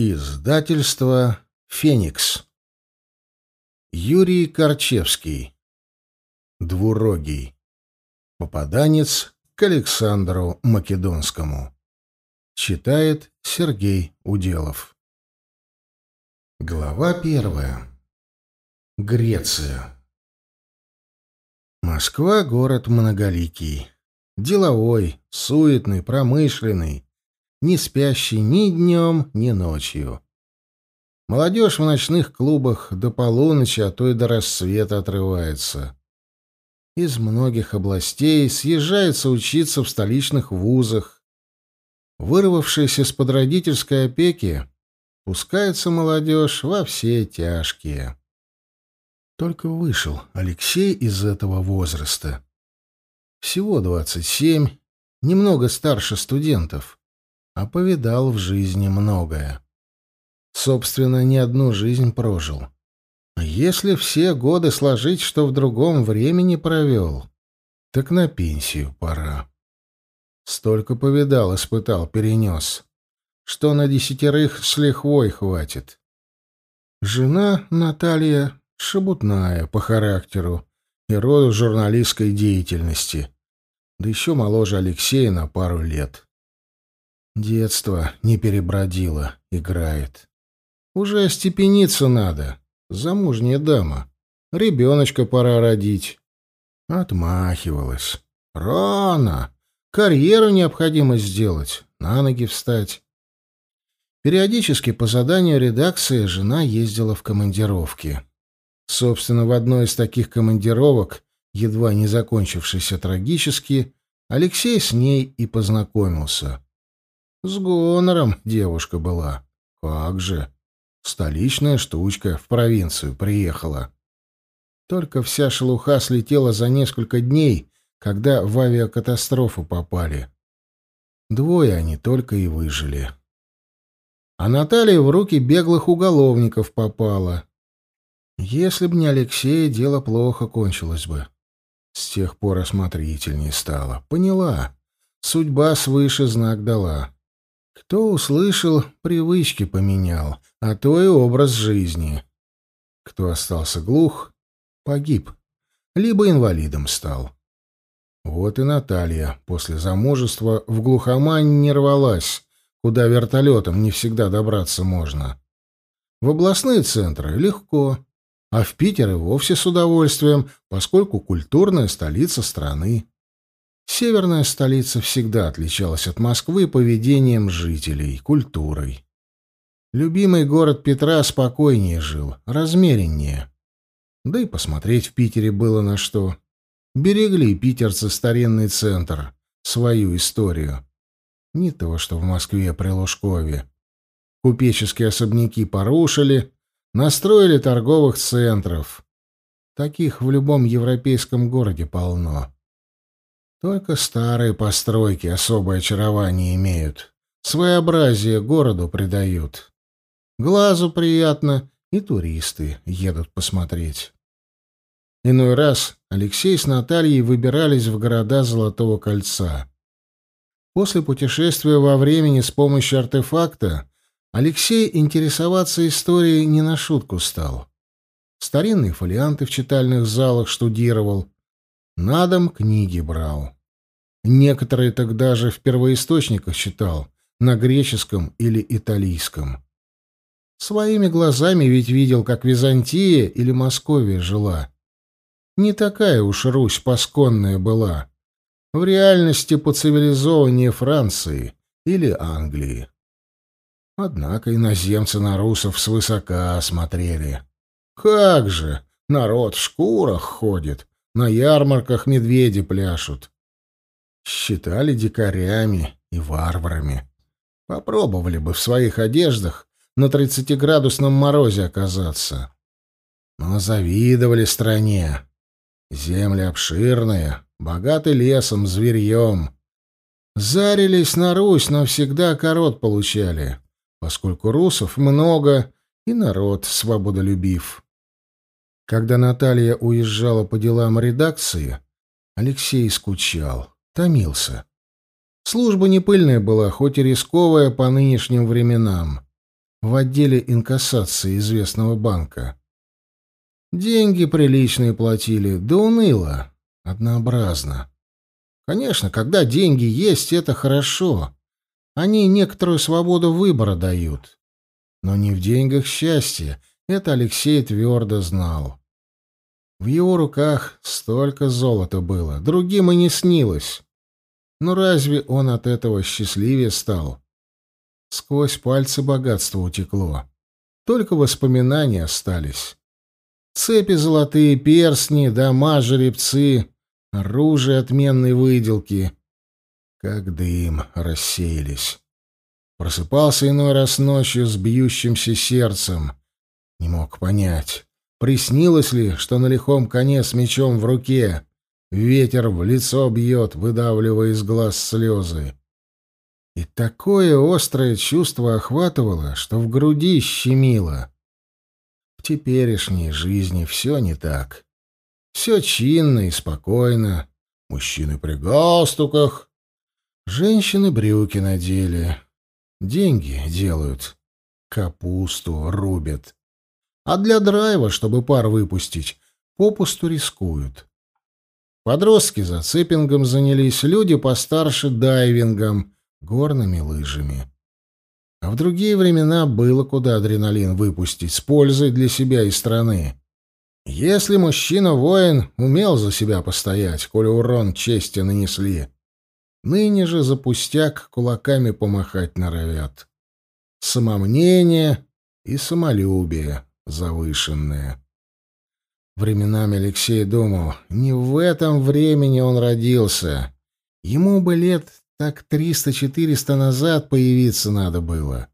Издательство «Феникс». Юрий Корчевский. Двурогий. Попаданец к Александру Македонскому. Читает Сергей Уделов. Глава первая. Греция. Москва — город многоликий. Деловой, суетный, промышленный не спящий ни днем, ни ночью. Молодежь в ночных клубах до полуночи, а то и до рассвета отрывается. Из многих областей съезжается учиться в столичных вузах. Вырвавшись из-под родительской опеки, пускается молодежь во все тяжкие. Только вышел Алексей из этого возраста. Всего двадцать семь, немного старше студентов а повидал в жизни многое. Собственно, не одну жизнь прожил. Если все годы сложить, что в другом времени провел, так на пенсию пора. Столько повидал, испытал, перенес, что на десятерых с лихвой хватит. Жена Наталья шебутная по характеру и роду журналистской деятельности, да еще моложе Алексея на пару лет. Детство не перебродило, играет. Уже остепениться надо. Замужняя дама. Ребеночка пора родить. Отмахивалась. Рано. Карьеру необходимо сделать. На ноги встать. Периодически по заданию редакции жена ездила в командировки. Собственно, в одной из таких командировок, едва не закончившейся трагически, Алексей с ней и познакомился. С гонором девушка была. Как же. Столичная штучка в провинцию приехала. Только вся шелуха слетела за несколько дней, когда в авиакатастрофу попали. Двое они только и выжили. А Наталья в руки беглых уголовников попала. Если б не Алексей, дело плохо кончилось бы. С тех пор осмотрительнее стала. Поняла. Судьба свыше знак дала. Кто услышал, привычки поменял, а то и образ жизни. Кто остался глух, погиб, либо инвалидом стал. Вот и Наталья после замужества в глухомань не рвалась, куда вертолетом не всегда добраться можно. В областные центры легко, а в Питер и вовсе с удовольствием, поскольку культурная столица страны. Северная столица всегда отличалась от Москвы поведением жителей, культурой. Любимый город Петра спокойнее жил, размереннее. Да и посмотреть в Питере было на что. Берегли питерцы старинный центр, свою историю. Не то, что в Москве при Лужкове. Купеческие особняки порушили, настроили торговых центров. Таких в любом европейском городе полно. Только старые постройки особое очарование имеют. Своеобразие городу придают. Глазу приятно, и туристы едут посмотреть. Иной раз Алексей с Натальей выбирались в города Золотого кольца. После путешествия во времени с помощью артефакта Алексей интересоваться историей не на шутку стал. Старинные фолианты в читальных залах штудировал, на дом книги брал. Некоторые тогда же в первоисточниках читал, на греческом или италийском. Своими глазами ведь видел, как Византия или Московия жила. Не такая уж Русь посконная была. В реальности по цивилизованнее Франции или Англии. Однако иноземцы на русов свысока смотрели. Как же, народ в шкурах ходит, на ярмарках медведи пляшут. Считали дикарями и варварами. Попробовали бы в своих одеждах на тридцатиградусном морозе оказаться. Но завидовали стране. Земли обширные, богаты лесом, зверьем. Зарились на Русь, но всегда корот получали, поскольку русов много и народ свободолюбив. Когда Наталья уезжала по делам редакции, Алексей скучал, томился. Служба не пыльная была, хоть и рисковая по нынешним временам. в отделе инкассации известного банка. Деньги приличные платили, да уныло, однообразно. Конечно, когда деньги есть, это хорошо. Они некоторую свободу выбора дают. Но не в деньгах счастье, это Алексей твердо знал. В его руках столько золота было, другим и не снилось. Но разве он от этого счастливее стал? Сквозь пальцы богатство утекло. Только воспоминания остались. Цепи золотые, перстни, дома, жеребцы, оружие отменной выделки. Как дым рассеялись. Просыпался иной раз ночью с бьющимся сердцем. Не мог понять, приснилось ли, что на лихом коне с мечом в руке ветер в лицо бьет, выдавливая из глаз слезы. И такое острое чувство охватывало, что в груди щемило. В теперешней жизни все не так. Все чинно и спокойно. Мужчины при галстуках, женщины брюки надели. Деньги делают, капусту рубят. А для драйва, чтобы пар выпустить, попусту рискуют. Подростки за цепингом занялись, люди постарше дайвингом — горными лыжами. А в другие времена было куда адреналин выпустить с пользой для себя и страны. Если мужчина-воин умел за себя постоять, коли урон чести нанесли, ныне же за пустяк кулаками помахать норовят. Самомнение и самолюбие завышенное. Временами Алексей думал, не в этом времени он родился. Ему бы лет так триста-четыреста назад появиться надо было.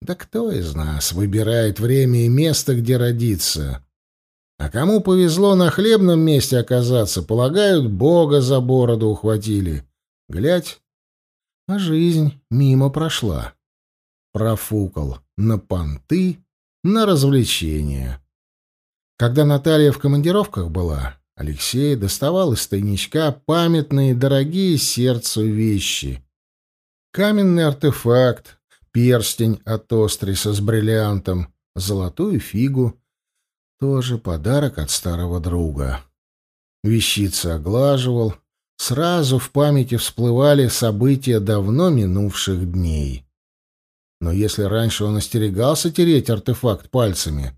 Да кто из нас выбирает время и место, где родиться? А кому повезло на хлебном месте оказаться, полагают, Бога за бороду ухватили. Глядь, а жизнь мимо прошла. Профукал на понты, на развлечения. Когда Наталья в командировках была, Алексей доставал из тайничка памятные, дорогие сердцу вещи. Каменный артефакт, перстень от остриса с бриллиантом, золотую фигу — тоже подарок от старого друга. Вещицы оглаживал, сразу в памяти всплывали события давно минувших дней. Но если раньше он остерегался тереть артефакт пальцами,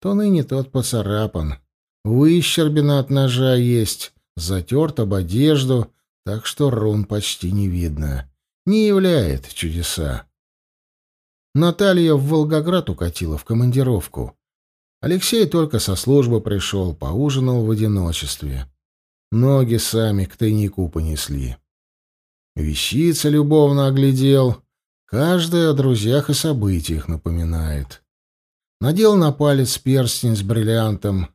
то ныне тот поцарапан — Выщербина от ножа есть, затерт об одежду, так что рун почти не видно. Не являет чудеса. Наталья в Волгоград укатила в командировку. Алексей только со службы пришел, поужинал в одиночестве. Ноги сами к тайнику понесли. Вещица любовно оглядел. Каждая о друзьях и событиях напоминает. Надел на палец перстень с бриллиантом,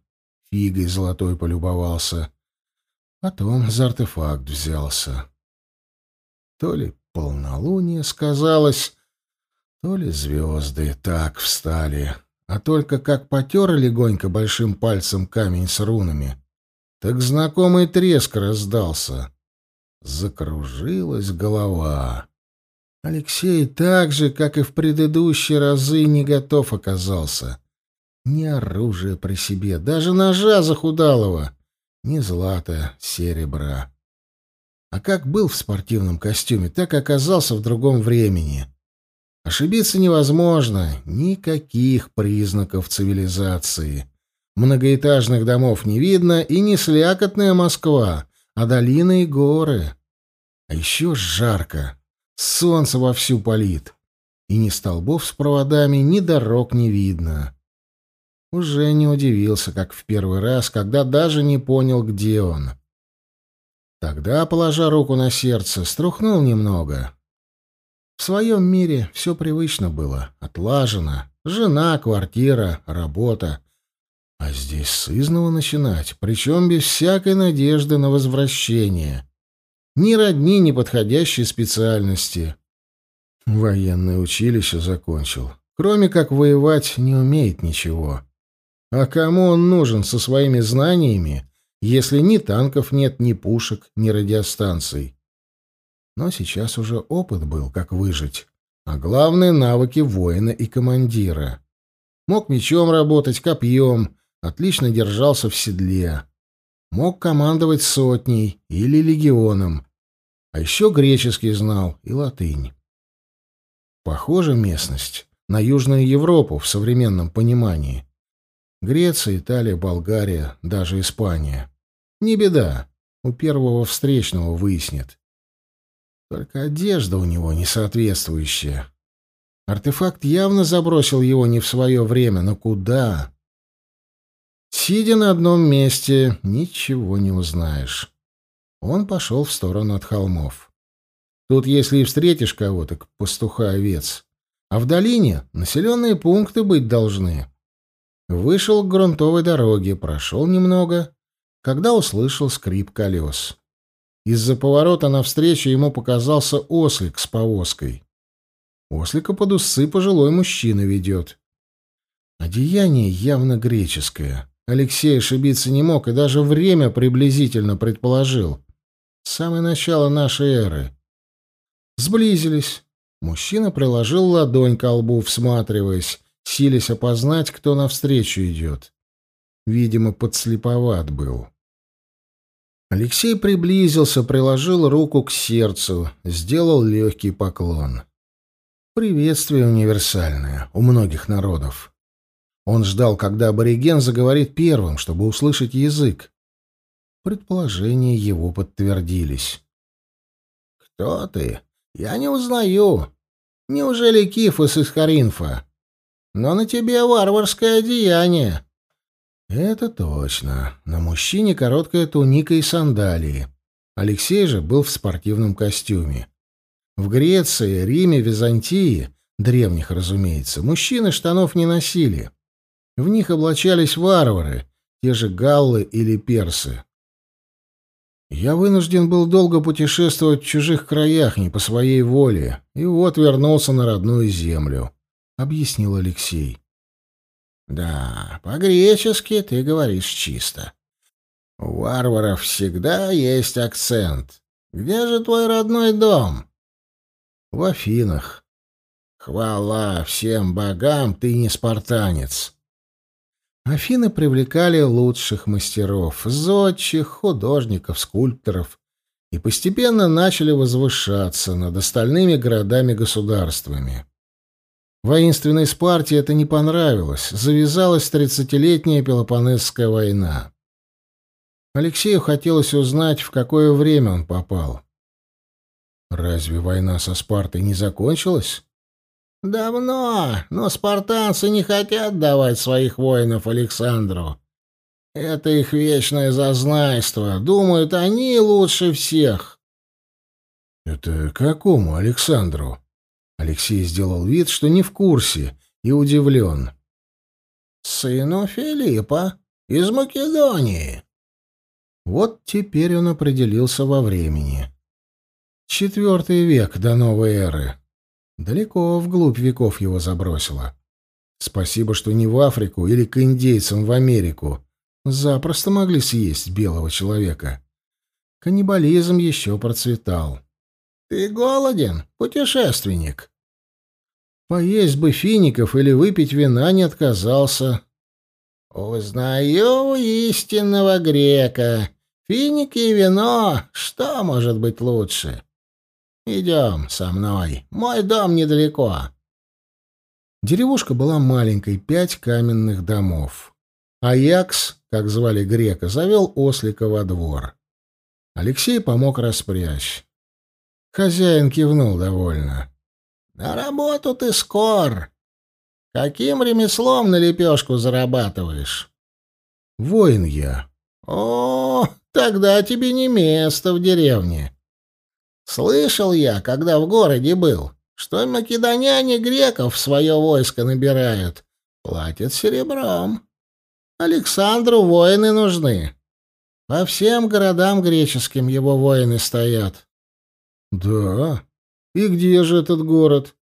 фигой золотой полюбовался. Потом за артефакт взялся. То ли полнолуние сказалось, то ли звезды так встали, а только как потер легонько большим пальцем камень с рунами, так знакомый треск раздался. Закружилась голова. Алексей так же, как и в предыдущие разы, не готов оказался. Ни оружия при себе, даже ножа захудалого, ни злата, серебра. А как был в спортивном костюме, так и оказался в другом времени. Ошибиться невозможно, никаких признаков цивилизации. Многоэтажных домов не видно, и не слякотная Москва, а долины и горы. А еще жарко, солнце вовсю палит, и ни столбов с проводами, ни дорог не видно. Уже не удивился, как в первый раз, когда даже не понял, где он. Тогда, положа руку на сердце, струхнул немного. В своем мире все привычно было, отлажено. Жена, квартира, работа. А здесь сызново начинать, причем без всякой надежды на возвращение. Ни родни, ни подходящей специальности. Военное училище закончил. Кроме как воевать, не умеет ничего. А кому он нужен со своими знаниями, если ни танков нет, ни пушек, ни радиостанций? Но сейчас уже опыт был, как выжить. а главное — навыки воина и командира. Мог мечом работать, копьем, отлично держался в седле. Мог командовать сотней или легионом. А еще греческий знал и латынь. Похожа местность на Южную Европу в современном понимании. Греция, Италия, Болгария, даже Испания. Не беда, у первого встречного выяснит. Только одежда у него несоответствующая. Артефакт явно забросил его не в свое время, но куда? Сидя на одном месте, ничего не узнаешь. Он пошел в сторону от холмов. Тут, если и встретишь кого-то, пастуха овец, а в долине населенные пункты быть должны. Вышел к грунтовой дороге, прошел немного, когда услышал скрип колес. Из-за поворота навстречу ему показался ослик с повозкой. Ослика под усы пожилой мужчина ведет. Одеяние явно греческое. Алексей ошибиться не мог и даже время приблизительно предположил. Самое начало нашей эры. Сблизились. Мужчина приложил ладонь к лбу, всматриваясь, силясь опознать, кто навстречу идет. Видимо, подслеповат был. Алексей приблизился, приложил руку к сердцу, сделал легкий поклон. Приветствие универсальное у многих народов. Он ждал, когда абориген заговорит первым, чтобы услышать язык. Предположения его подтвердились. «Кто ты? Я не узнаю. Неужели Кифос из Харинфа? Но на тебе варварское одеяние». «Это точно. На мужчине короткая туника и сандалии. Алексей же был в спортивном костюме. В Греции, Риме, Византии, древних, разумеется, мужчины штанов не носили. В них облачались варвары, те же галлы или персы. Я вынужден был долго путешествовать в чужих краях не по своей воле, и вот вернулся на родную землю, — объяснил Алексей. — Да, по-гречески ты говоришь чисто. У варваров всегда есть акцент. Где же твой родной дом? — В Афинах. — Хвала всем богам, ты не спартанец. Афины привлекали лучших мастеров, зодчих, художников, скульпторов и постепенно начали возвышаться над остальными городами-государствами. Воинственной Спарте это не понравилось, завязалась тридцатилетняя Пелопонесская война. Алексею хотелось узнать, в какое время он попал. Разве война со Спартой не закончилась? Давно, но спартанцы не хотят давать своих воинов Александру. Это их вечное зазнайство. Думают, они лучше всех. Это какому Александру? Алексей сделал вид, что не в курсе, и удивлен. Сыну Филиппа из Македонии. Вот теперь он определился во времени. Четвертый век до новой эры. Далеко вглубь веков его забросило. Спасибо, что не в Африку или к индейцам в Америку. Запросто могли съесть белого человека. Каннибализм еще процветал. «Ты голоден, путешественник?» Поесть бы фиников или выпить вина не отказался. «Узнаю истинного грека. Финики и вино, что может быть лучше?» «Идем со мной. Мой дом недалеко». Деревушка была маленькой, пять каменных домов. Аякс, как звали грека, завел ослика во двор. Алексей помог распрячь. Хозяин кивнул довольно. «На работу ты скор. Каким ремеслом на лепешку зарабатываешь?» «Воин я». «О, тогда тебе не место в деревне. Слышал я, когда в городе был, что македоняне греков в свое войско набирают, платят серебром. Александру воины нужны. По всем городам греческим его воины стоят. Да? И где же этот город?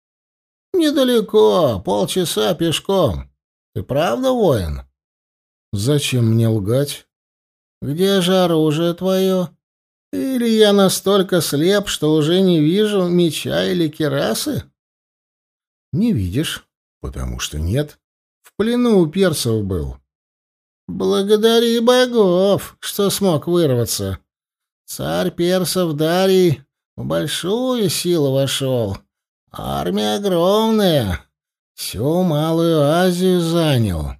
Недалеко, полчаса пешком. Ты правда воин? Зачем мне лгать? Где же оружие твое? Или я настолько слеп, что уже не вижу меча или керасы? Не видишь? Потому что нет. В плену у персов был. Благодари богов, что смог вырваться. Царь персов Дарий в большую силу вошел. Армия огромная. Всю Малую Азию занял.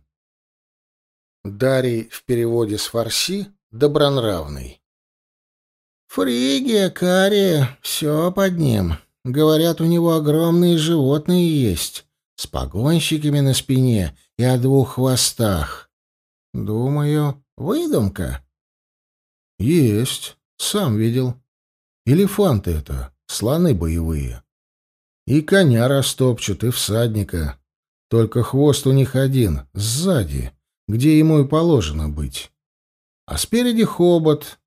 Дарий в переводе с фарси «добронравный». Фригия, Кария, все под ним. Говорят, у него огромные животные есть, с погонщиками на спине и о двух хвостах. Думаю, выдумка. Есть, сам видел. Элефанты это, слоны боевые. И коня растопчут, и всадника. Только хвост у них один, сзади, где ему и положено быть. А спереди хобот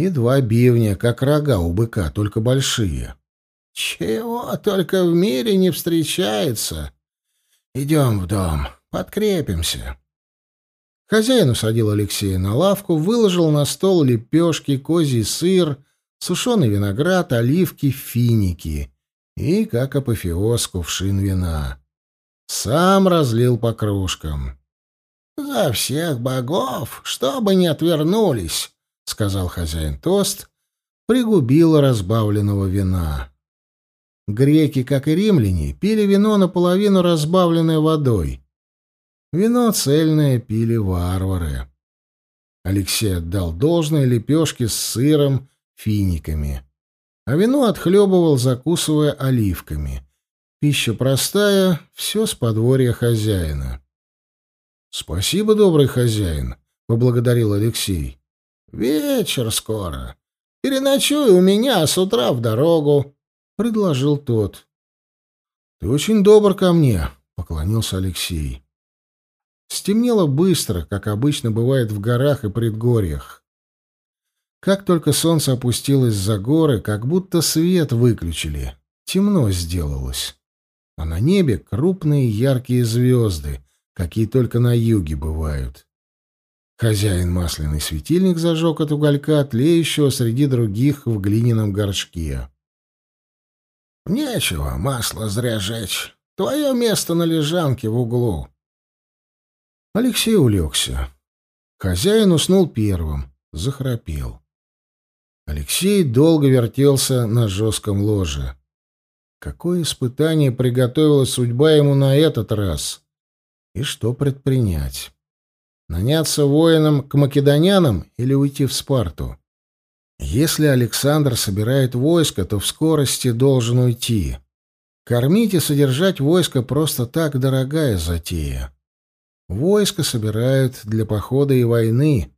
и два бивня, как рога у быка, только большие. Чего только в мире не встречается. Идем в дом, подкрепимся. Хозяин усадил Алексея на лавку, выложил на стол лепешки, козий сыр, сушеный виноград, оливки, финики и, как апофеоз, кувшин вина. Сам разлил по кружкам. «За всех богов, чтобы не отвернулись!» — сказал хозяин тост, пригубил разбавленного вина. Греки, как и римляне, пили вино наполовину разбавленное водой. Вино цельное пили варвары. Алексей отдал должное лепешке с сыром, финиками. А вино отхлебывал, закусывая оливками. Пища простая, все с подворья хозяина. — Спасибо, добрый хозяин, — поблагодарил Алексей. — Вечер скоро. Переночуй у меня, с утра в дорогу, — предложил тот. — Ты очень добр ко мне, — поклонился Алексей. Стемнело быстро, как обычно бывает в горах и предгорьях. Как только солнце опустилось за горы, как будто свет выключили. Темно сделалось. А на небе крупные яркие звезды, какие только на юге бывают. Хозяин масляный светильник зажег от уголька, тлеющего среди других в глиняном горшке. «Нечего масло зря жечь. Твое место на лежанке в углу», Алексей улегся. Хозяин уснул первым, захрапел. Алексей долго вертелся на жестком ложе. Какое испытание приготовила судьба ему на этот раз? И что предпринять? Наняться воином к македонянам или уйти в Спарту? Если Александр собирает войско, то в скорости должен уйти. Кормить и содержать войско просто так дорогая затея. Войско собирают для похода и войны.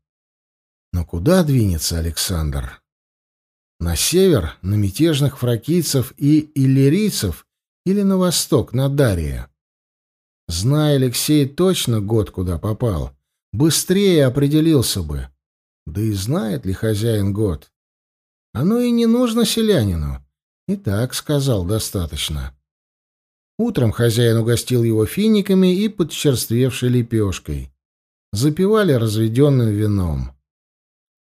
Но куда двинется Александр? На север, на мятежных фракийцев и иллирийцев или на восток, на Дария? Зная Алексей точно год, куда попал, быстрее определился бы. Да и знает ли хозяин год? Оно и не нужно селянину. И так сказал достаточно. Утром хозяин угостил его финиками и подчерствевшей лепешкой. Запивали разведенным вином.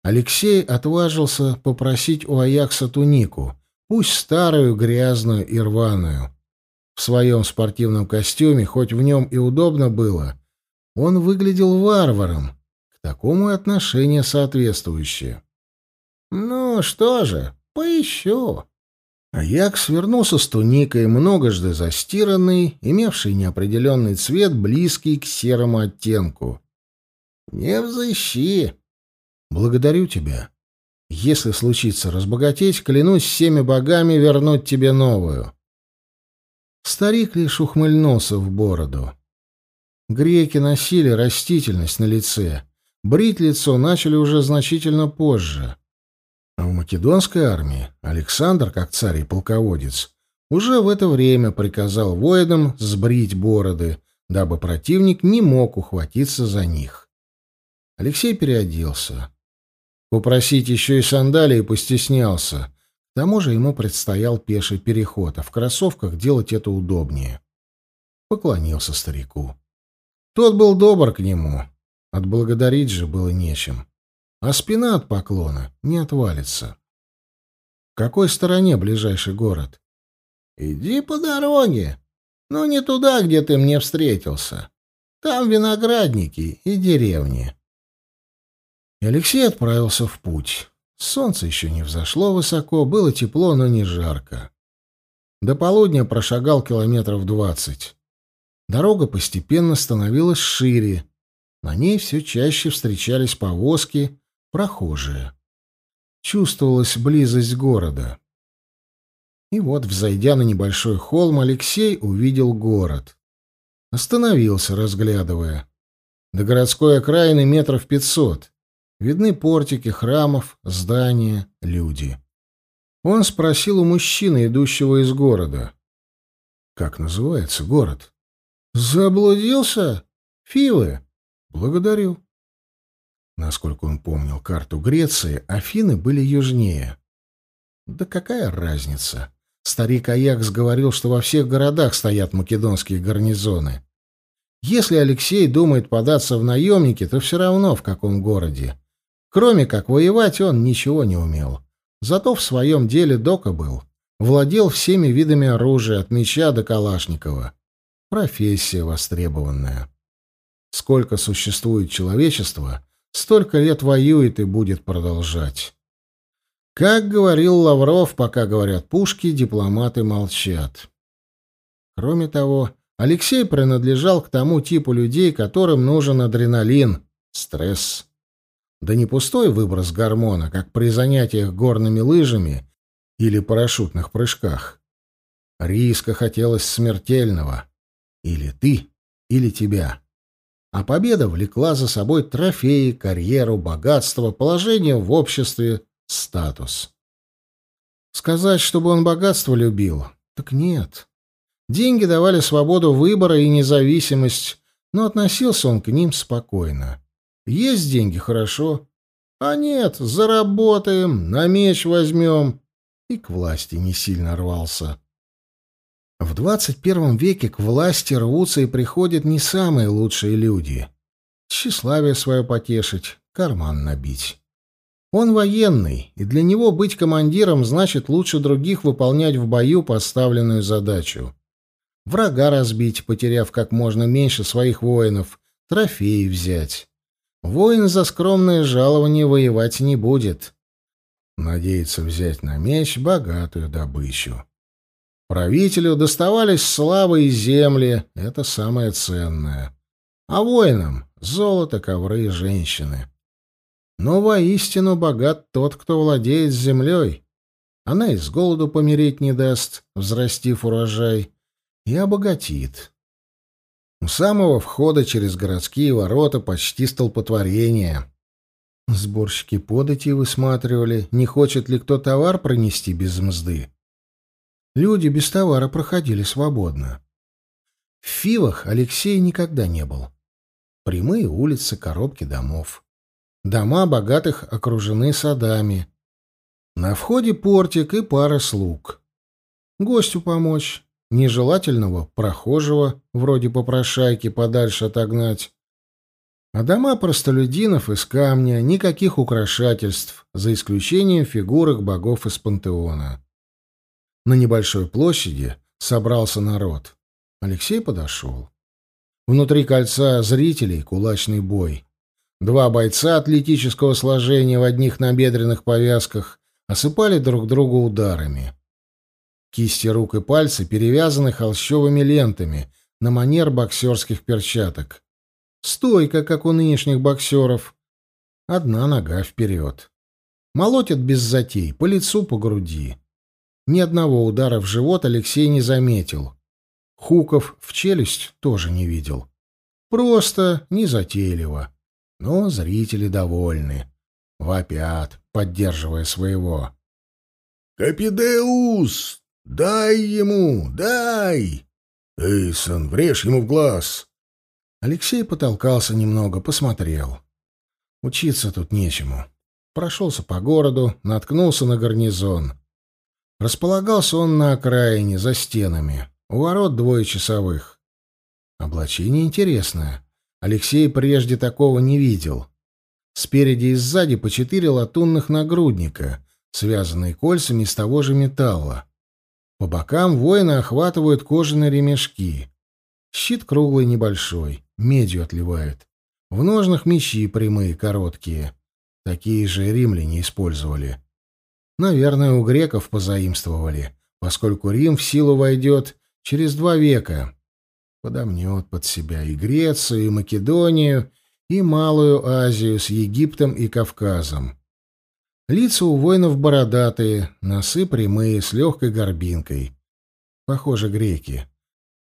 Алексей отважился попросить у Аякса тунику, пусть старую, грязную и рваную. В своем спортивном костюме, хоть в нем и удобно было, он выглядел варваром, к такому отношение соответствующее. «Ну что же, поищу», Аякс вернулся с туникой, многожды застиранный, имевший неопределенный цвет, близкий к серому оттенку. «Не взыщи!» «Благодарю тебя. Если случится разбогатеть, клянусь всеми богами вернуть тебе новую». Старик лишь ухмыльнулся в бороду. Греки носили растительность на лице. Брить лицо начали уже значительно позже. А в македонской армии Александр, как царь и полководец, уже в это время приказал воинам сбрить бороды, дабы противник не мог ухватиться за них. Алексей переоделся. Попросить еще и сандалии постеснялся. К тому же ему предстоял пеший переход, а в кроссовках делать это удобнее. Поклонился старику. Тот был добр к нему. Отблагодарить же было нечем а спина от поклона не отвалится. В какой стороне ближайший город? Иди по дороге. Но не туда, где ты мне встретился. Там виноградники и деревни. И Алексей отправился в путь. Солнце еще не взошло высоко, было тепло, но не жарко. До полудня прошагал километров двадцать. Дорога постепенно становилась шире. На ней все чаще встречались повозки, прохожие. Чувствовалась близость города. И вот, взойдя на небольшой холм, Алексей увидел город. Остановился, разглядывая. До городской окраины метров пятьсот. Видны портики храмов, здания, люди. Он спросил у мужчины, идущего из города. «Как называется город?» «Заблудился? Фивы?» «Благодарю». Насколько он помнил карту Греции, Афины были южнее. Да какая разница? Старик Аякс говорил, что во всех городах стоят македонские гарнизоны. Если Алексей думает податься в наемники, то все равно в каком городе. Кроме как воевать он ничего не умел. Зато в своем деле дока был. Владел всеми видами оружия, от меча до калашникова. Профессия востребованная. Сколько существует человечество, столько лет воюет и будет продолжать. Как говорил Лавров, пока говорят пушки, дипломаты молчат. Кроме того, Алексей принадлежал к тому типу людей, которым нужен адреналин, стресс. Да не пустой выброс гормона, как при занятиях горными лыжами или парашютных прыжках. Риска хотелось смертельного. Или ты, или тебя. А победа влекла за собой трофеи, карьеру, богатство, положение в обществе, статус. Сказать, чтобы он богатство любил, так нет. Деньги давали свободу выбора и независимость, но относился он к ним спокойно. Есть деньги — хорошо. А нет, заработаем, на меч возьмем. И к власти не сильно рвался. В двадцать первом веке к власти рвутся и приходят не самые лучшие люди. Тщеславие свое потешить, карман набить. Он военный, и для него быть командиром значит лучше других выполнять в бою поставленную задачу. Врага разбить, потеряв как можно меньше своих воинов, трофеи взять. Воин за скромное жалование воевать не будет. Надеется взять на меч богатую добычу. Правителю доставались слава и земли, это самое ценное. А воинам — золото, ковры и женщины. Но воистину богат тот, кто владеет землей. Она и с голоду помереть не даст, взрастив урожай, и обогатит. У самого входа через городские ворота почти столпотворение. Сборщики подати высматривали, не хочет ли кто товар пронести без мзды. Люди без товара проходили свободно. В Фивах Алексей никогда не был. Прямые улицы, коробки домов. Дома богатых окружены садами. На входе портик и пара слуг. Гостю помочь, нежелательного прохожего, вроде попрошайки, подальше отогнать. А дома простолюдинов из камня, никаких украшательств, за исключением фигурок богов из пантеона. На небольшой площади собрался народ. Алексей подошел. Внутри кольца зрителей кулачный бой. Два бойца атлетического сложения в одних набедренных повязках осыпали друг друга ударами. Кисти рук и пальцы перевязаны холщовыми лентами на манер боксерских перчаток. Стойка, как у нынешних боксеров. Одна нога вперед. Молотят без затей, по лицу, по груди. Ни одного удара в живот Алексей не заметил. Хуков в челюсть тоже не видел. Просто незатейливо. Но зрители довольны. Вопят, поддерживая своего. «Капидеус! «Дай ему! Дай!» «Эйсон, врежь ему в глаз!» Алексей потолкался немного, посмотрел. Учиться тут нечему. Прошелся по городу, наткнулся на гарнизон. Располагался он на окраине, за стенами. У ворот двое часовых. Облачение интересное. Алексей прежде такого не видел. Спереди и сзади по четыре латунных нагрудника, связанные кольцами из того же металла. По бокам воины охватывают кожаные ремешки. Щит круглый небольшой, медью отливает. В ножнах мечи прямые, короткие. Такие же римляне использовали. Наверное, у греков позаимствовали, поскольку Рим в силу войдет через два века. Подомнет под себя и Грецию, и Македонию, и Малую Азию с Египтом и Кавказом. Лица у воинов бородатые, носы прямые, с легкой горбинкой. Похоже, греки.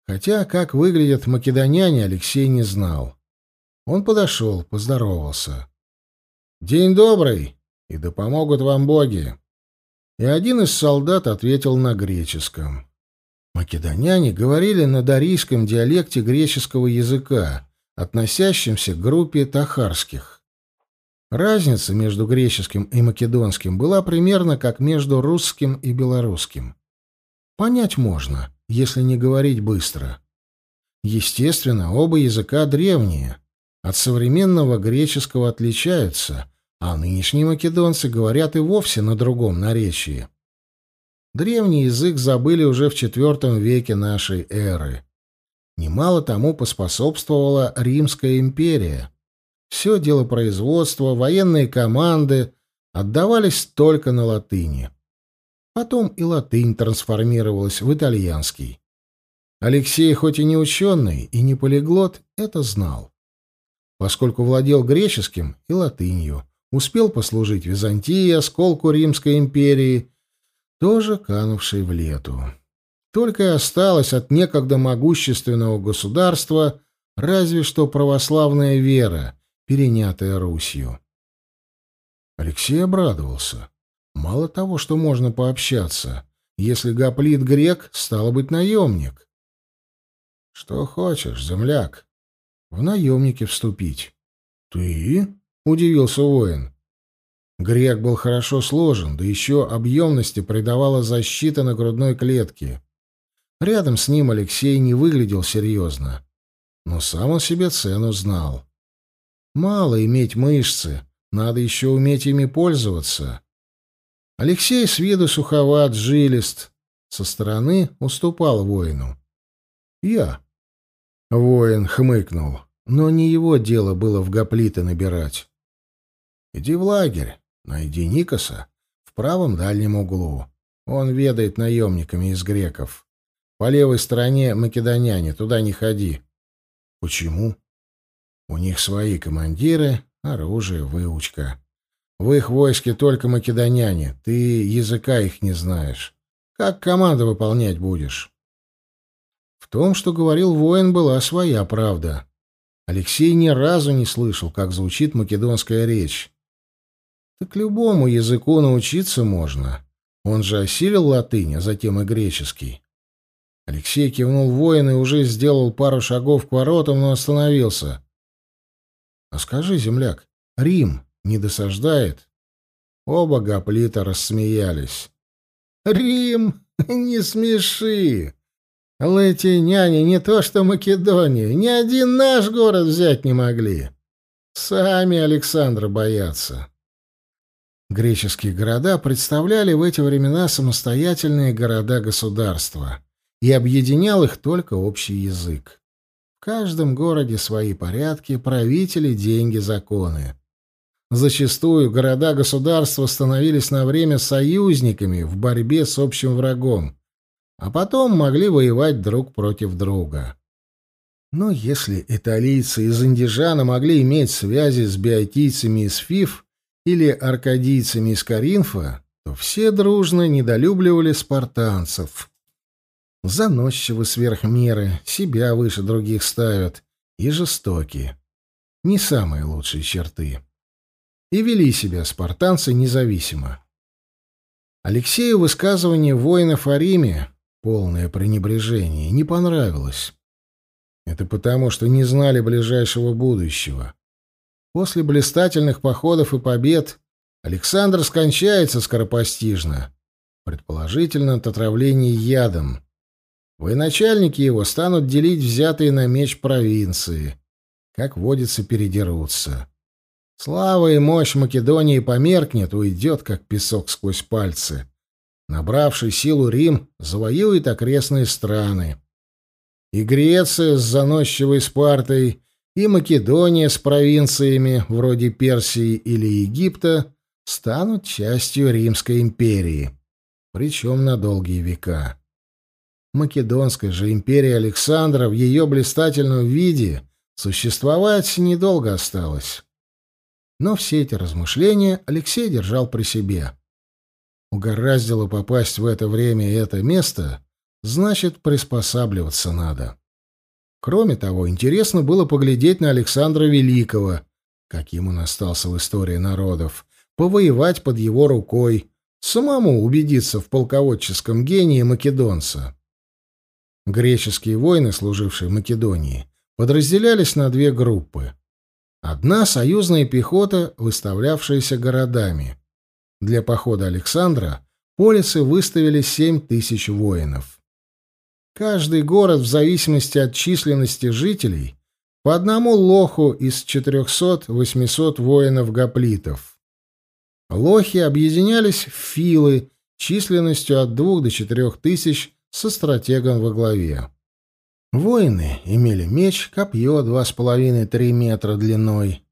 Хотя, как выглядят македоняне, Алексей не знал. Он подошел, поздоровался. «День добрый, и да помогут вам боги!» И один из солдат ответил на греческом. Македоняне говорили на дарийском диалекте греческого языка, относящемся к группе тахарских. Разница между греческим и македонским была примерно как между русским и белорусским. Понять можно, если не говорить быстро. Естественно, оба языка древние, от современного греческого отличаются, а нынешние македонцы говорят и вовсе на другом наречии. Древний язык забыли уже в IV веке нашей эры. Немало тому поспособствовала Римская империя. Все дело производства, военные команды отдавались только на латыни. Потом и латынь трансформировалась в итальянский. Алексей, хоть и не ученый, и не полиглот, это знал. Поскольку владел греческим и латынью, успел послужить Византии, осколку Римской империи, тоже канувшей в лету. Только и осталось от некогда могущественного государства разве что православная вера, перенятая Русью. Алексей обрадовался. Мало того, что можно пообщаться. Если гоплит грек, стало быть наемник. — Что хочешь, земляк? — В наемники вступить. — Ты? — удивился воин. Грек был хорошо сложен, да еще объемности придавала защита на грудной клетке. Рядом с ним Алексей не выглядел серьезно. Но сам он себе цену знал. Мало иметь мышцы, надо еще уметь ими пользоваться. Алексей с виду суховат, жилист. Со стороны уступал воину. «Я». Воин хмыкнул, но не его дело было в гоплиты набирать. «Иди в лагерь, найди Никоса в правом дальнем углу. Он ведает наемниками из греков. По левой стороне македоняне, туда не ходи». «Почему?» «У них свои командиры, оружие, выучка». В их войске только македоняне. Ты языка их не знаешь. Как команду выполнять будешь? В том, что говорил воин, была своя правда. Алексей ни разу не слышал, как звучит македонская речь. Так любому языку научиться можно. Он же осилил латынь, а затем и греческий. Алексей кивнул воин и уже сделал пару шагов к воротам, но остановился. — А скажи, земляк, Рим не досаждает. Оба гоплита рассмеялись. «Рим, не смеши! Латиняне не то что Македонию, ни один наш город взять не могли. Сами Александра боятся». Греческие города представляли в эти времена самостоятельные города-государства, и объединял их только общий язык. В каждом городе свои порядки, правители, деньги, законы. Зачастую города-государства становились на время союзниками в борьбе с общим врагом, а потом могли воевать друг против друга. Но если италийцы из Индижана могли иметь связи с биотийцами из Фиф или аркадийцами из Каринфа, то все дружно недолюбливали спартанцев. Заносчивы сверх меры, себя выше других ставят и жестокие. Не самые лучшие черты и вели себя спартанцы независимо. Алексею высказывание воинов о Риме, полное пренебрежение, не понравилось. Это потому, что не знали ближайшего будущего. После блистательных походов и побед Александр скончается скоропостижно, предположительно от отравления ядом. Военачальники его станут делить взятые на меч провинции. Как водится, передерутся. Слава и мощь Македонии померкнет, уйдет, как песок сквозь пальцы. Набравший силу Рим завоюет окрестные страны. И Греция с заносчивой Спартой, и Македония с провинциями вроде Персии или Египта станут частью Римской империи, причем на долгие века. Македонская же империя Александра в ее блистательном виде существовать недолго осталось. Но все эти размышления Алексей держал при себе. Угораздило попасть в это время и это место, значит, приспосабливаться надо. Кроме того, интересно было поглядеть на Александра Великого, каким он остался в истории народов, повоевать под его рукой, самому убедиться в полководческом гении македонца. Греческие воины, служившие в Македонии, подразделялись на две группы. Одна — союзная пехота, выставлявшаяся городами. Для похода Александра полисы выставили семь тысяч воинов. Каждый город, в зависимости от численности жителей, по одному лоху из 400-800 воинов-гоплитов. Лохи объединялись в филы численностью от 2 до 4 тысяч со стратегом во главе. Воины имели меч, копье 2,5-3 метра длиной,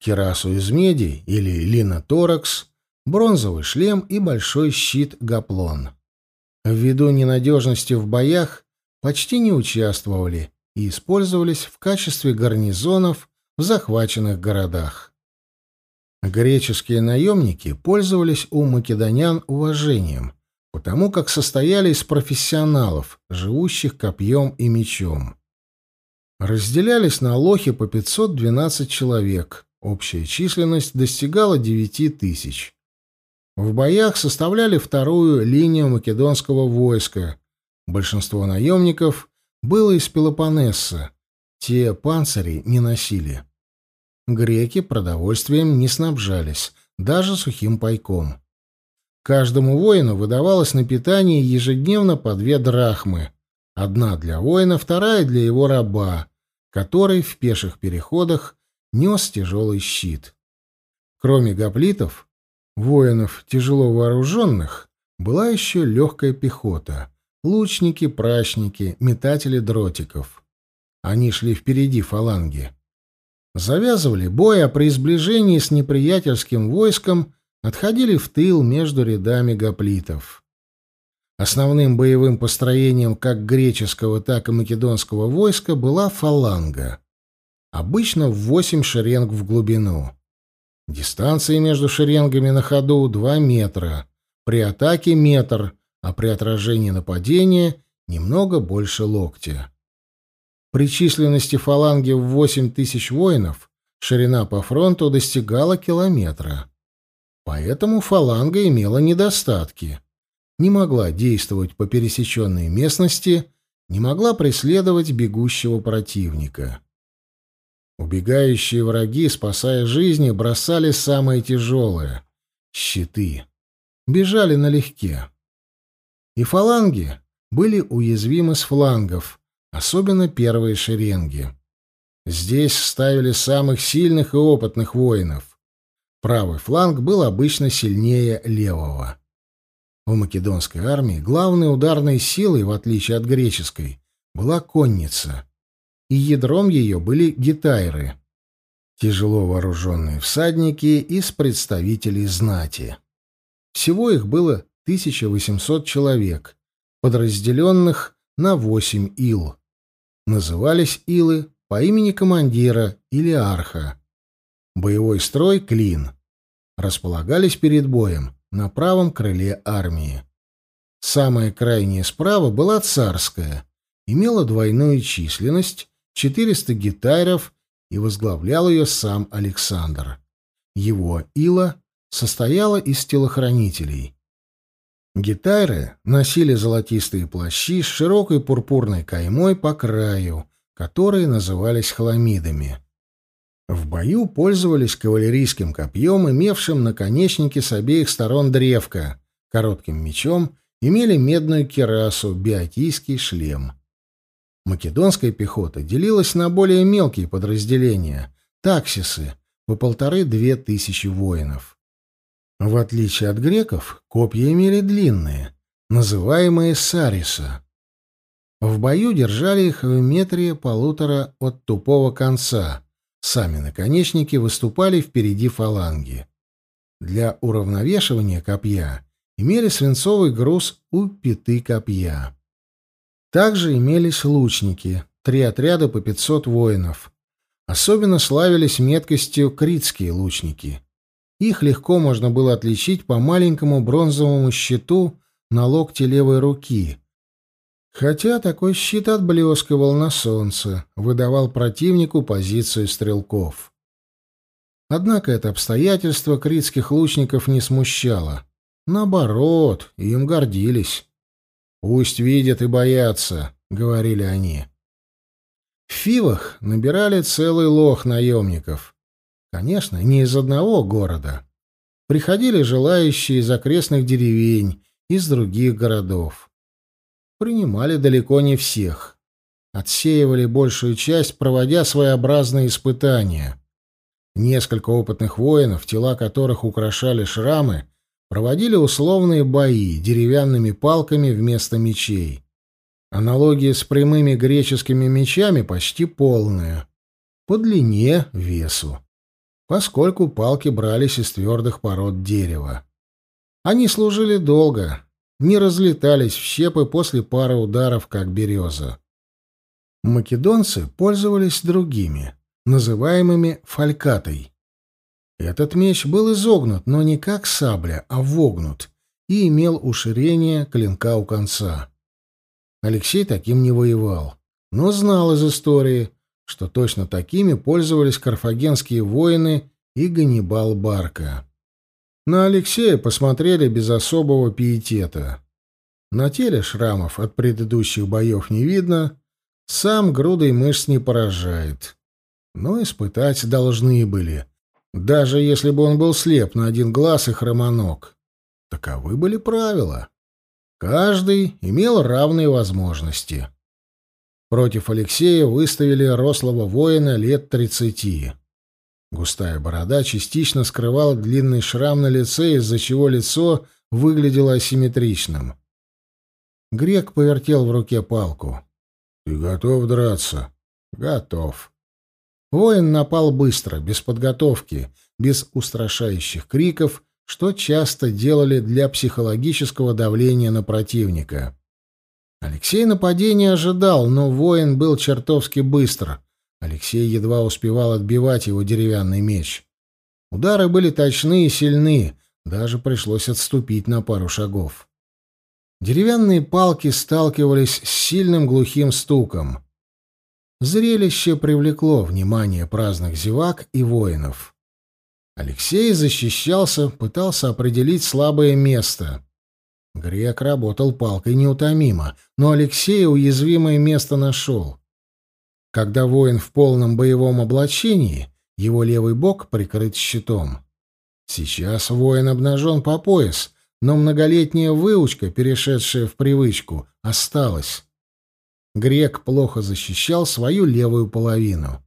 кирасу из меди или линоторакс, бронзовый шлем и большой щит гаплон. Ввиду ненадежности в боях почти не участвовали и использовались в качестве гарнизонов в захваченных городах. Греческие наемники пользовались у македонян уважением – потому как состояли из профессионалов, живущих копьем и мечом. Разделялись на лохи по 512 человек, общая численность достигала 9 тысяч. В боях составляли вторую линию македонского войска. Большинство наемников было из Пелопоннеса, те панцири не носили. Греки продовольствием не снабжались, даже сухим пайком. Каждому воину выдавалось на питание ежедневно по две драхмы. Одна для воина, вторая для его раба, который в пеших переходах нес тяжелый щит. Кроме гоплитов, воинов тяжело вооруженных, была еще легкая пехота, лучники, прачники, метатели дротиков. Они шли впереди фаланги. Завязывали бой, а при сближении с неприятельским войском отходили в тыл между рядами гоплитов. Основным боевым построением как греческого, так и македонского войска была фаланга. Обычно в восемь шеренг в глубину. Дистанции между шеренгами на ходу 2 метра, при атаке метр, а при отражении нападения немного больше локтя. При численности фаланги в 8 тысяч воинов ширина по фронту достигала километра. Поэтому фаланга имела недостатки. Не могла действовать по пересеченной местности, не могла преследовать бегущего противника. Убегающие враги, спасая жизни, бросали самое тяжелое — щиты. Бежали налегке. И фаланги были уязвимы с флангов, особенно первые шеренги. Здесь ставили самых сильных и опытных воинов. Правый фланг был обычно сильнее левого. В македонской армии главной ударной силой, в отличие от греческой, была конница, и ядром ее были гитайры, тяжело вооруженные всадники из представителей знати. Всего их было 1800 человек, подразделенных на 8 ил. Назывались илы по имени командира или арха. Боевой строй — клин. Располагались перед боем на правом крыле армии. Самая крайняя справа была царская, имела двойную численность, 400 гитайров, и возглавлял ее сам Александр. Его ила состояла из телохранителей. Гитайры носили золотистые плащи с широкой пурпурной каймой по краю, которые назывались хламидами. В бою пользовались кавалерийским копьем, имевшим наконечники с обеих сторон древка, коротким мечом, имели медную кирасу, биотийский шлем. Македонская пехота делилась на более мелкие подразделения — таксисы, по полторы-две тысячи воинов. В отличие от греков, копья имели длинные, называемые сариса. В бою держали их в метре полутора от тупого конца. Сами наконечники выступали впереди фаланги. Для уравновешивания копья имели свинцовый груз у пяты копья. Также имелись лучники, три отряда по 500 воинов. Особенно славились меткостью критские лучники. Их легко можно было отличить по маленькому бронзовому щиту на локте левой руки. Хотя такой щит отблескивал на солнце, выдавал противнику позицию стрелков. Однако это обстоятельство критских лучников не смущало. Наоборот, им гордились. «Пусть видят и боятся», — говорили они. В Фивах набирали целый лох наемников. Конечно, не из одного города. Приходили желающие из окрестных деревень, из других городов. Принимали далеко не всех. Отсеивали большую часть, проводя своеобразные испытания. Несколько опытных воинов, тела которых украшали шрамы, проводили условные бои деревянными палками вместо мечей. Аналогия с прямыми греческими мечами почти полная. По длине, весу. Поскольку палки брались из твердых пород дерева. Они служили долго, не разлетались в щепы после пары ударов, как береза. Македонцы пользовались другими, называемыми фалькатой. Этот меч был изогнут, но не как сабля, а вогнут, и имел уширение клинка у конца. Алексей таким не воевал, но знал из истории, что точно такими пользовались карфагенские воины и Ганнибал Барка. На Алексея посмотрели без особого пиетета. На теле шрамов от предыдущих боев не видно, сам грудой мышц не поражает. Но испытать должны были, даже если бы он был слеп на один глаз и хромоног. Таковы были правила. Каждый имел равные возможности. Против Алексея выставили рослого воина лет тридцати. Густая борода частично скрывала длинный шрам на лице, из-за чего лицо выглядело асимметричным. Грек повертел в руке палку. «Ты готов драться?» «Готов». Воин напал быстро, без подготовки, без устрашающих криков, что часто делали для психологического давления на противника. Алексей нападения ожидал, но воин был чертовски быстр. Алексей едва успевал отбивать его деревянный меч. Удары были точны и сильны, даже пришлось отступить на пару шагов. Деревянные палки сталкивались с сильным глухим стуком. Зрелище привлекло внимание праздных зевак и воинов. Алексей защищался, пытался определить слабое место. Грек работал палкой неутомимо, но Алексей уязвимое место нашел. Когда воин в полном боевом облачении, его левый бок прикрыт щитом. Сейчас воин обнажен по пояс, но многолетняя выучка, перешедшая в привычку, осталась. Грек плохо защищал свою левую половину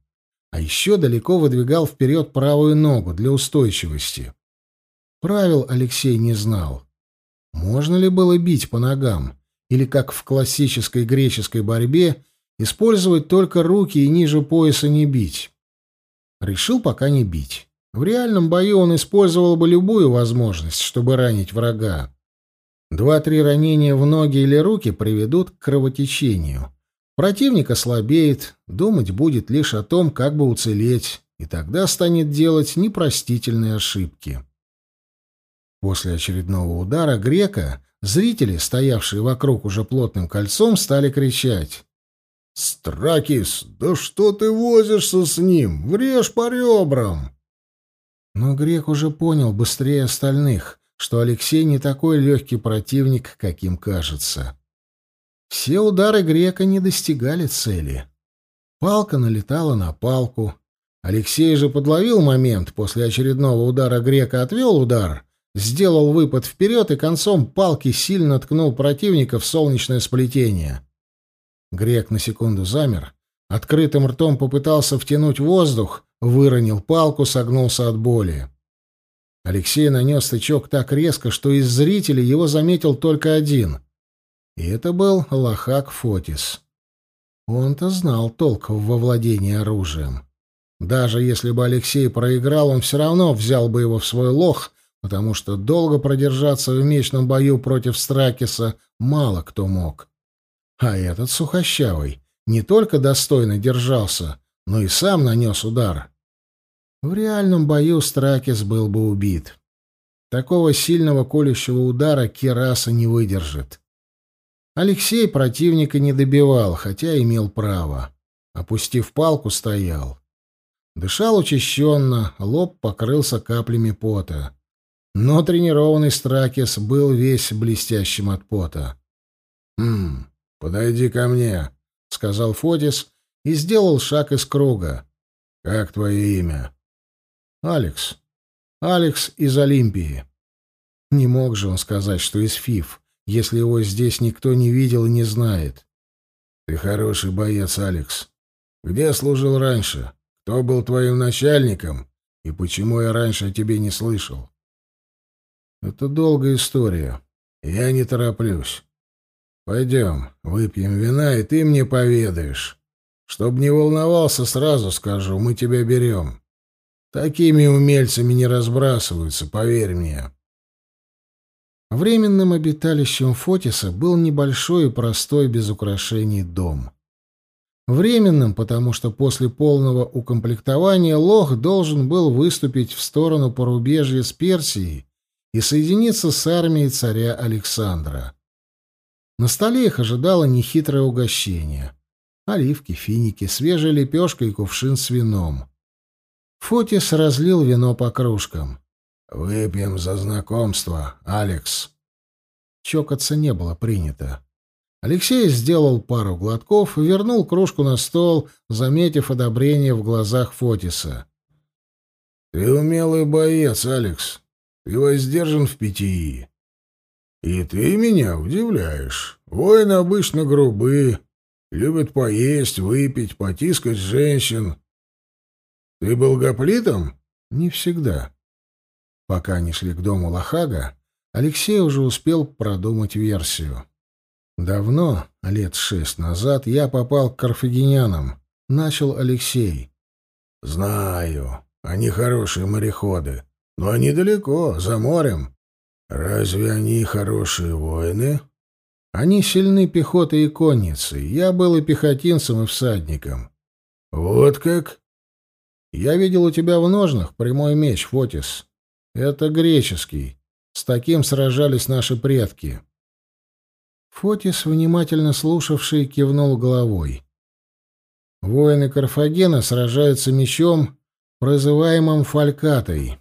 а еще далеко выдвигал вперед правую ногу для устойчивости. Правил Алексей не знал. Можно ли было бить по ногам, или, как в классической греческой борьбе, использовать только руки и ниже пояса не бить? Решил пока не бить. В реальном бою он использовал бы любую возможность, чтобы ранить врага. Два-три ранения в ноги или руки приведут к кровотечению. Противник ослабеет, думать будет лишь о том, как бы уцелеть, и тогда станет делать непростительные ошибки. После очередного удара грека зрители, стоявшие вокруг уже плотным кольцом, стали кричать. «Стракис, да что ты возишься с ним? Врежь по ребрам!» Но грек уже понял быстрее остальных, что Алексей не такой легкий противник, каким кажется. Все удары грека не достигали цели. Палка налетала на палку. Алексей же подловил момент, после очередного удара грека отвел удар, сделал выпад вперед и концом палки сильно ткнул противника в солнечное сплетение. Грек на секунду замер, открытым ртом попытался втянуть воздух, выронил палку, согнулся от боли. Алексей нанес тычок так резко, что из зрителей его заметил только один И это был Лохак Фотис. Он-то знал толк во владении оружием. Даже если бы Алексей проиграл, он все равно взял бы его в свой лох, потому что долго продержаться в мечном бою против Стракиса мало кто мог. А этот сухощавый не только достойно держался, но и сам нанес удар. В реальном бою Стракис был бы убит. Такого сильного колющего удара Кераса не выдержит. Алексей противника не добивал, хотя имел право. Опустив палку, стоял. Дышал учащенно, лоб покрылся каплями пота. Но тренированный Стракис был весь блестящим от пота. «Хм, подойди ко мне», — сказал Фотис и сделал шаг из круга. «Как твое имя?» «Алекс. Алекс из Олимпии». Не мог же он сказать, что из ФИФ, если его здесь никто не видел и не знает. «Ты хороший боец, Алекс. Где служил раньше? Кто был твоим начальником? И почему я раньше о тебе не слышал?» Это долгая история. Я не тороплюсь. Пойдем, выпьем вина, и ты мне поведаешь. Чтоб не волновался, сразу скажу, мы тебя берем. Такими умельцами не разбрасываются, поверь мне. Временным обиталищем Фотиса был небольшой и простой, без украшений дом. Временным, потому что после полного укомплектования Лох должен был выступить в сторону порубежья с Персией и соединиться с армией царя Александра. На столе их ожидало нехитрое угощение. Оливки, финики, свежая лепешка и кувшин с вином. Фотис разлил вино по кружкам. «Выпьем за знакомство, Алекс». Чокаться не было принято. Алексей сделал пару глотков вернул кружку на стол, заметив одобрение в глазах Фотиса. «Ты умелый боец, Алекс. Ты воздержан в питьи. И ты меня удивляешь. Воины обычно грубы, любят поесть, выпить, потискать женщин. Ты был гоплитом? Не всегда. Пока они шли к дому Лохага, Алексей уже успел продумать версию. Давно, лет шесть назад, я попал к карфагенянам. Начал Алексей. Знаю, они хорошие мореходы. Но они далеко, за морем. Разве они хорошие воины? Они сильны пехотой и конницей. Я был и пехотинцем, и всадником. Вот как? Я видел у тебя в ножнах прямой меч, Фотис. Это греческий. С таким сражались наши предки. Фотис, внимательно слушавший, кивнул головой. Воины Карфагена сражаются мечом, прозываемым фалькатой.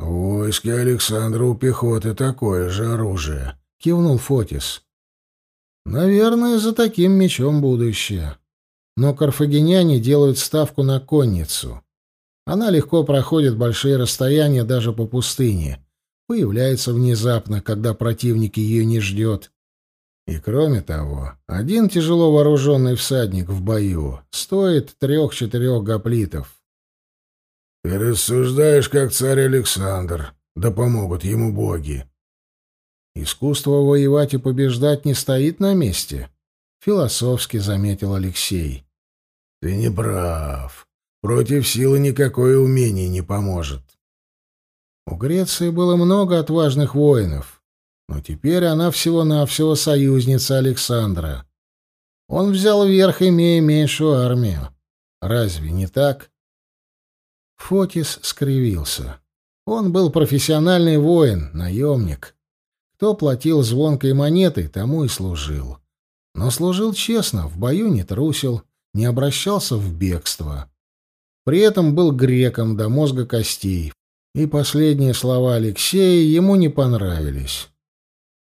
«В войске Александра у пехоты такое же оружие», — кивнул Фотис. «Наверное, за таким мечом будущее. Но карфагеняне делают ставку на конницу. Она легко проходит большие расстояния даже по пустыне, появляется внезапно, когда противник ее не ждет. И кроме того, один тяжело вооруженный всадник в бою стоит трех-четырех гоплитов. «Ты рассуждаешь, как царь Александр, да помогут ему боги». «Искусство воевать и побеждать не стоит на месте», — философски заметил Алексей. «Ты не прав. Против силы никакое умение не поможет». У Греции было много отважных воинов, но теперь она всего-навсего союзница Александра. Он взял верх, имея меньшую армию. Разве не так? Фотис скривился. Он был профессиональный воин, наемник. Кто платил звонкой монетой, тому и служил. Но служил честно, в бою не трусил, не обращался в бегство. При этом был греком до мозга костей. И последние слова Алексея ему не понравились.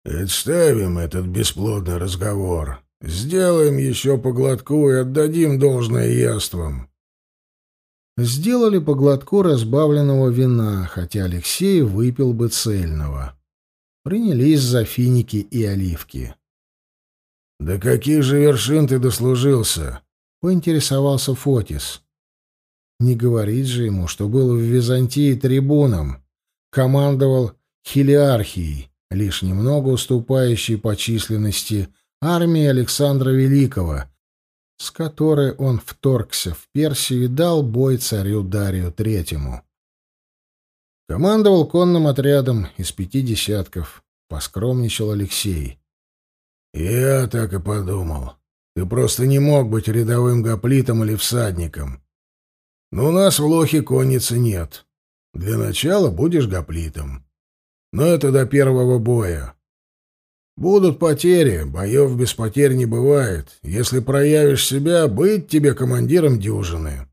«Отставим этот бесплодный разговор. Сделаем еще по глотку и отдадим должное яствам. Сделали по глотку разбавленного вина, хотя Алексей выпил бы цельного. Принялись за финики и оливки. «До каких же вершин ты дослужился?» — поинтересовался Фотис. Не говорить же ему, что был в Византии трибуном, командовал хилиархией, лишь немного уступающей по численности армии Александра Великого, с которой он вторгся в Персию и дал бой царю Дарию Третьему. Командовал конным отрядом из пяти десятков, поскромничал Алексей. «Я так и подумал. Ты просто не мог быть рядовым гоплитом или всадником. Но у нас в Лохе конницы нет. Для начала будешь гоплитом. Но это до первого боя. Будут потери, боев без потерь не бывает. Если проявишь себя, быть тебе командиром дюжины».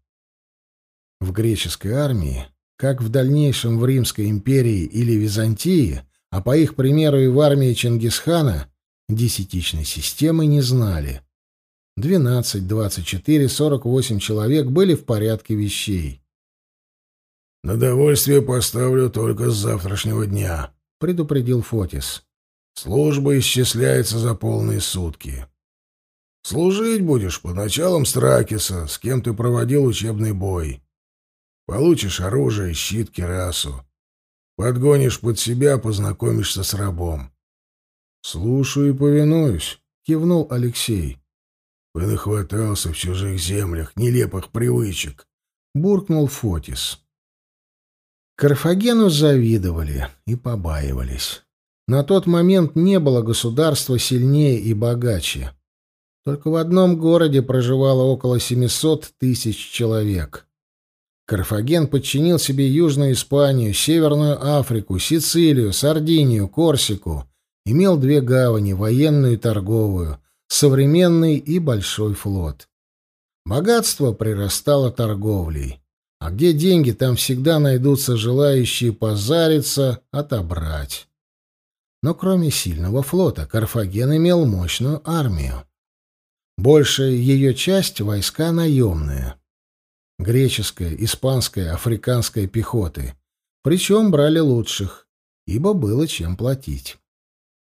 В греческой армии, как в дальнейшем в Римской империи или Византии, а по их примеру и в армии Чингисхана, десятичной системы не знали. 12, 24, 48 человек были в порядке вещей. «На довольствие поставлю только с завтрашнего дня», — предупредил Фотис. «Служба исчисляется за полные сутки. Служить будешь по началам Стракиса, с кем ты проводил учебный бой. Получишь оружие, щит, кирасу. Подгонишь под себя, познакомишься с рабом. «Слушаю и повинуюсь», — кивнул Алексей. «Понахватался в чужих землях нелепых привычек», — буркнул Фотис. Карфагену завидовали и побаивались. На тот момент не было государства сильнее и богаче. Только в одном городе проживало около 700 тысяч человек. Карфаген подчинил себе Южную Испанию, Северную Африку, Сицилию, Сардинию, Корсику имел две гавани, военную и торговую, современный и большой флот. Богатство прирастало торговлей. А где деньги, там всегда найдутся желающие позариться, отобрать. Но кроме сильного флота, Карфаген имел мощную армию. Большая ее часть — войска наемные. Греческая, испанская, африканская пехоты. Причем брали лучших, ибо было чем платить.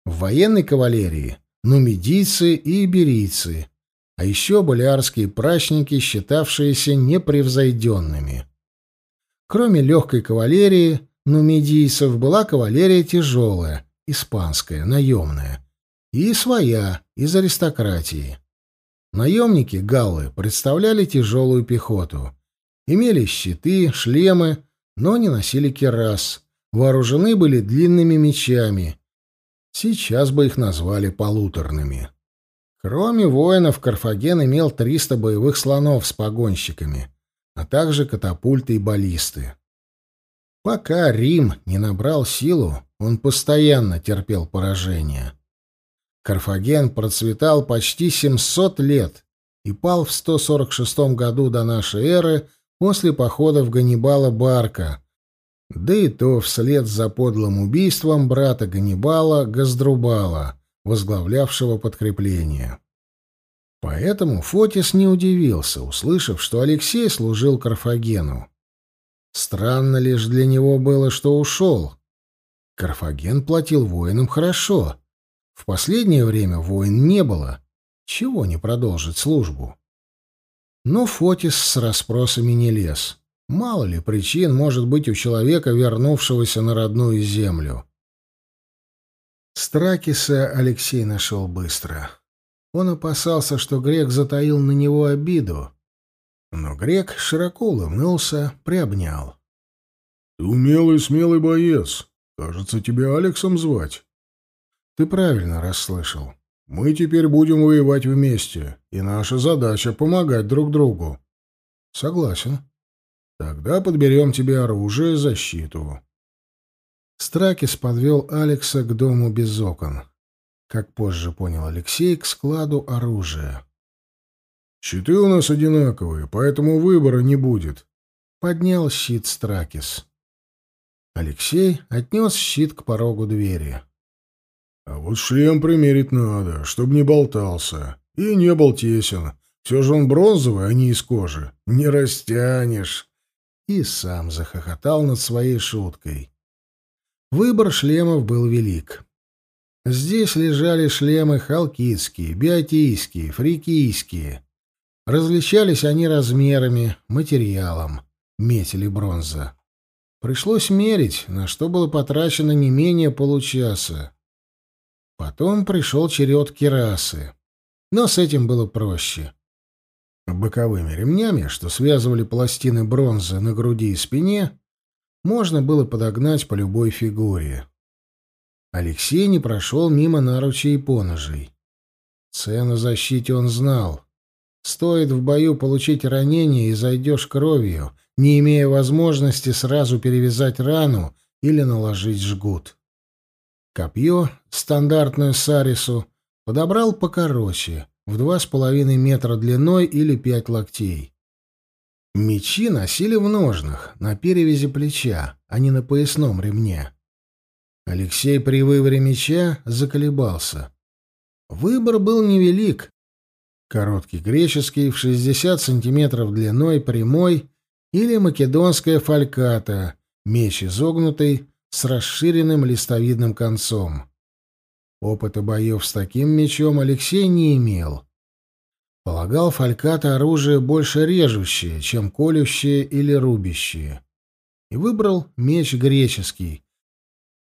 В военной кавалерии — нумидийцы и иберийцы, а еще болярские прачники, считавшиеся непревзойденными. Кроме легкой кавалерии, нумидийцев была кавалерия тяжелая, испанская, наемная, и своя, из аристократии. Наемники, галлы, представляли тяжелую пехоту. Имели щиты, шлемы, но не носили керас, вооружены были длинными мечами, Сейчас бы их назвали полуторными. Кроме воинов, Карфаген имел 300 боевых слонов с погонщиками, а также катапульты и баллисты. Пока Рим не набрал силу, он постоянно терпел поражение. Карфаген процветал почти 700 лет и пал в 146 году до нашей эры после похода в Ганнибала Барка, да и то вслед за подлым убийством брата Ганнибала Газдрубала, возглавлявшего подкрепление. Поэтому Фотис не удивился, услышав, что Алексей служил Карфагену. Странно лишь для него было, что ушел. Карфаген платил воинам хорошо. В последнее время воин не было. Чего не продолжить службу? Но Фотис с расспросами не лез. Мало ли причин может быть у человека, вернувшегося на родную землю. Стракиса Алексей нашел быстро. Он опасался, что грек затаил на него обиду. Но грек широко улыбнулся, приобнял. — Ты умелый, смелый боец. Кажется, тебя Алексом звать. — Ты правильно расслышал. Мы теперь будем воевать вместе, и наша задача — помогать друг другу. — Согласен. Тогда подберем тебе оружие, защиту. Стракис подвел Алекса к дому без окон. Как позже понял Алексей, к складу оружия. «Щиты у нас одинаковые, поэтому выбора не будет», — поднял щит Стракис. Алексей отнес щит к порогу двери. «А вот шлем примерить надо, чтобы не болтался. И не был тесен. Все же он бронзовый, а не из кожи. Не растянешь» и сам захохотал над своей шуткой. Выбор шлемов был велик. Здесь лежали шлемы халкидские, биотийские, фрикийские. Различались они размерами, материалом, медь или бронза. Пришлось мерить, на что было потрачено не менее получаса. Потом пришел черед кирасы. Но с этим было проще. Боковыми ремнями, что связывали пластины бронзы на груди и спине, можно было подогнать по любой фигуре. Алексей не прошел мимо наручей и поножей. Цену защите он знал. Стоит в бою получить ранение и зайдешь кровью, не имея возможности сразу перевязать рану или наложить жгут. Копье, стандартную сарису, подобрал покороче, в два с половиной метра длиной или пять локтей. Мечи носили в ножнах, на перевязи плеча, а не на поясном ремне. Алексей при выборе меча заколебался. Выбор был невелик. Короткий греческий в 60 сантиметров длиной, прямой, или македонская фальката, меч изогнутый, с расширенным листовидным концом. Опыта боев с таким мечом Алексей не имел. Полагал фальката оружие больше режущее, чем колющее или рубящее. И выбрал меч греческий.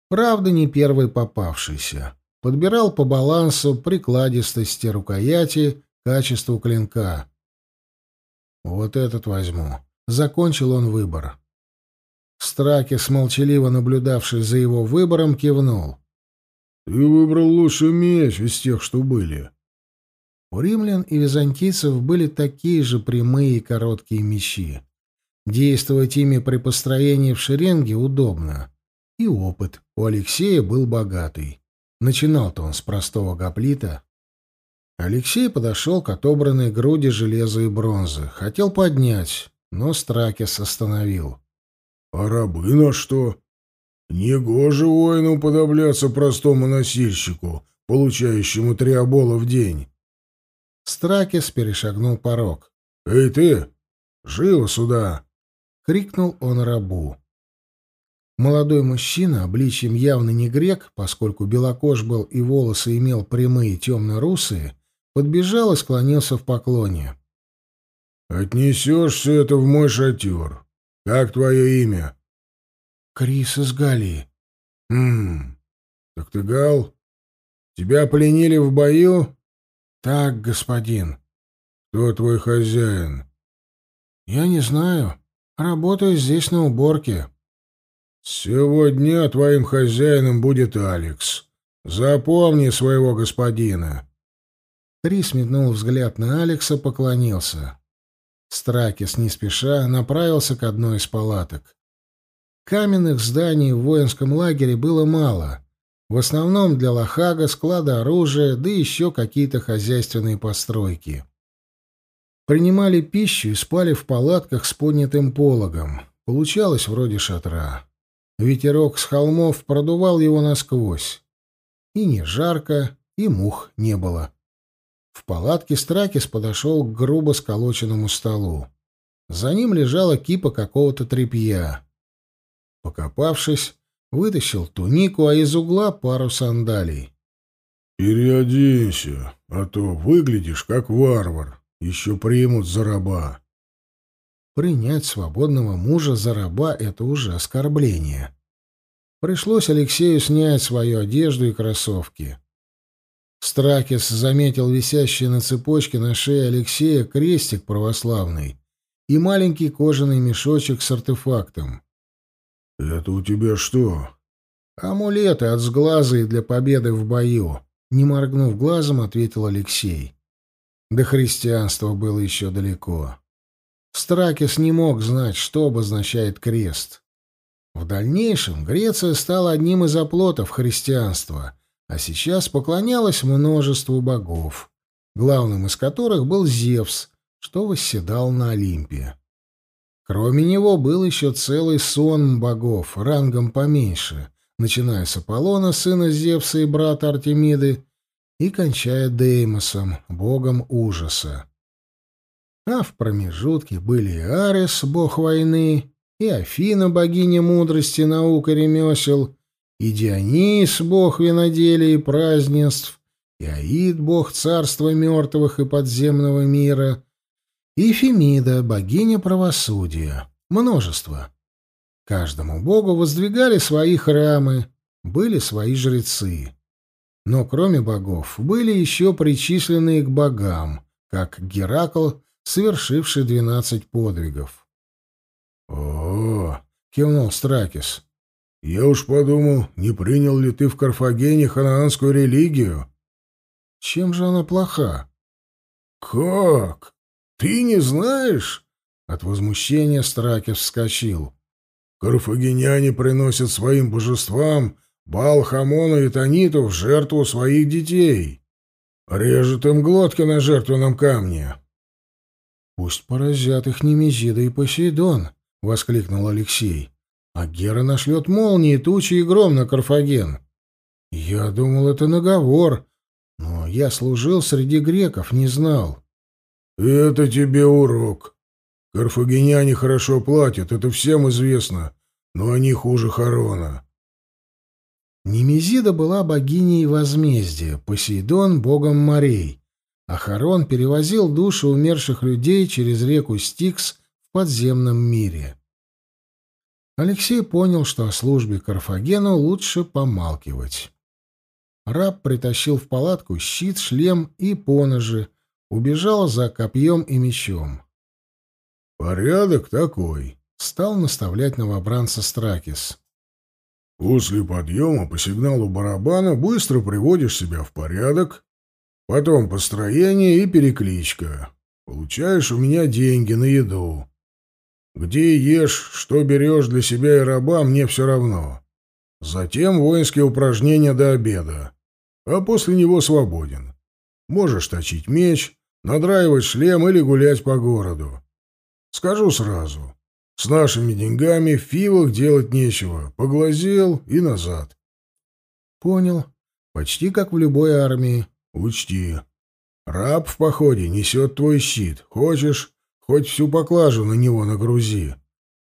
Правда, не первый попавшийся. Подбирал по балансу, прикладистости рукояти, качеству клинка. «Вот этот возьму». Закончил он выбор. Стракис, молчаливо наблюдавший за его выбором, кивнул. «Ты выбрал лучший меч из тех, что были». У римлян и византийцев были такие же прямые и короткие мечи. Действовать ими при построении в шеренге удобно. И опыт у Алексея был богатый. Начинал-то он с простого гоплита. Алексей подошел к отобранной груди железа и бронзы. Хотел поднять, но Стракис остановил. — А рабы на что? Негоже воину уподобляться простому носильщику, получающему три обола в день. Стракис перешагнул порог. «Эй ты! Живо сюда!» — крикнул он рабу. Молодой мужчина, обличьем явно не грек, поскольку белокож был и волосы имел прямые темно-русые, подбежал и склонился в поклоне. «Отнесешь все это в мой шатер. Как твое имя?» «Крис из Галии». «Хм, так ты Гал? Тебя пленили в бою?» «Так, господин». «Кто твой хозяин?» «Я не знаю. Работаю здесь на уборке». «Сегодня твоим хозяином будет Алекс. Запомни своего господина». Крис метнул взгляд на Алекса, поклонился. Стракис не спеша направился к одной из палаток. Каменных зданий в воинском лагере было мало. В основном для лохага, склада оружия, да еще какие-то хозяйственные постройки. Принимали пищу и спали в палатках с поднятым пологом. Получалось вроде шатра. Ветерок с холмов продувал его насквозь. И не жарко, и мух не было. В палатке Стракис подошел к грубо сколоченному столу. За ним лежала кипа какого-то тряпья. Покопавшись, вытащил тунику, а из угла пару сандалий. «Переоденься, а то выглядишь как варвар. Еще примут за раба». Принять свободного мужа за раба — это уже оскорбление. Пришлось Алексею снять свою одежду и кроссовки. Стракис заметил висящий на цепочке на шее Алексея крестик православный и маленький кожаный мешочек с артефактом. «Это у тебя что?» «Амулеты от сглаза и для победы в бою», — не моргнув глазом, ответил Алексей. До христианства было еще далеко. Стракис не мог знать, что обозначает крест. В дальнейшем Греция стала одним из оплотов христианства — а сейчас поклонялась множеству богов, главным из которых был Зевс, что восседал на Олимпе. Кроме него был еще целый сон богов, рангом поменьше, начиная с Аполлона, сына Зевса и брата Артемиды, и кончая Деймосом, богом ужаса. А в промежутке были и Арес, бог войны, и Афина, богиня мудрости, наук и ремесел, и Дионис, бог виноделия и празднеств, и Аид, бог царства мертвых и подземного мира, и Фемида, богиня правосудия. Множество. Каждому богу воздвигали свои храмы, были свои жрецы. Но кроме богов были еще причисленные к богам, как Геракл, совершивший двенадцать подвигов. «О, — кивнул Стракис, — я уж подумал, не принял ли ты в Карфагене ханаанскую религию?» «Чем же она плоха?» «Как? Ты не знаешь?» От возмущения Стракис вскочил. «Карфагеняне приносят своим божествам Бал Хамону и Таниту в жертву своих детей. Режут им глотки на жертвенном камне. «Пусть поразят их Немезида и Посейдон», — воскликнул Алексей. «А Гера нашлет молнии, тучи и гром на Карфаген». «Я думал, это наговор, но я служил среди греков, не знал». «Это тебе урок. Карфагеняне хорошо платят, это всем известно, но они хуже Харона. Немезида была богиней возмездия, Посейдон — богом морей, а Харон перевозил души умерших людей через реку Стикс в подземном мире. Алексей понял, что о службе Карфагену лучше помалкивать. Раб притащил в палатку щит, шлем и поножи, убежал за копьем и мечом. «Порядок такой», — стал наставлять новобранца Стракис. После подъема по сигналу барабана быстро приводишь себя в порядок, потом построение и перекличка. Получаешь у меня деньги на еду. Где ешь, что берешь для себя и раба, мне все равно. Затем воинские упражнения до обеда, а после него свободен. Можешь точить меч, надраивать шлем или гулять по городу. Скажу сразу, с нашими деньгами в фивах делать нечего. Поглазел и назад. Понял. Почти как в любой армии. Учти. Раб в походе несет твой щит. Хочешь, хоть всю поклажу на него нагрузи.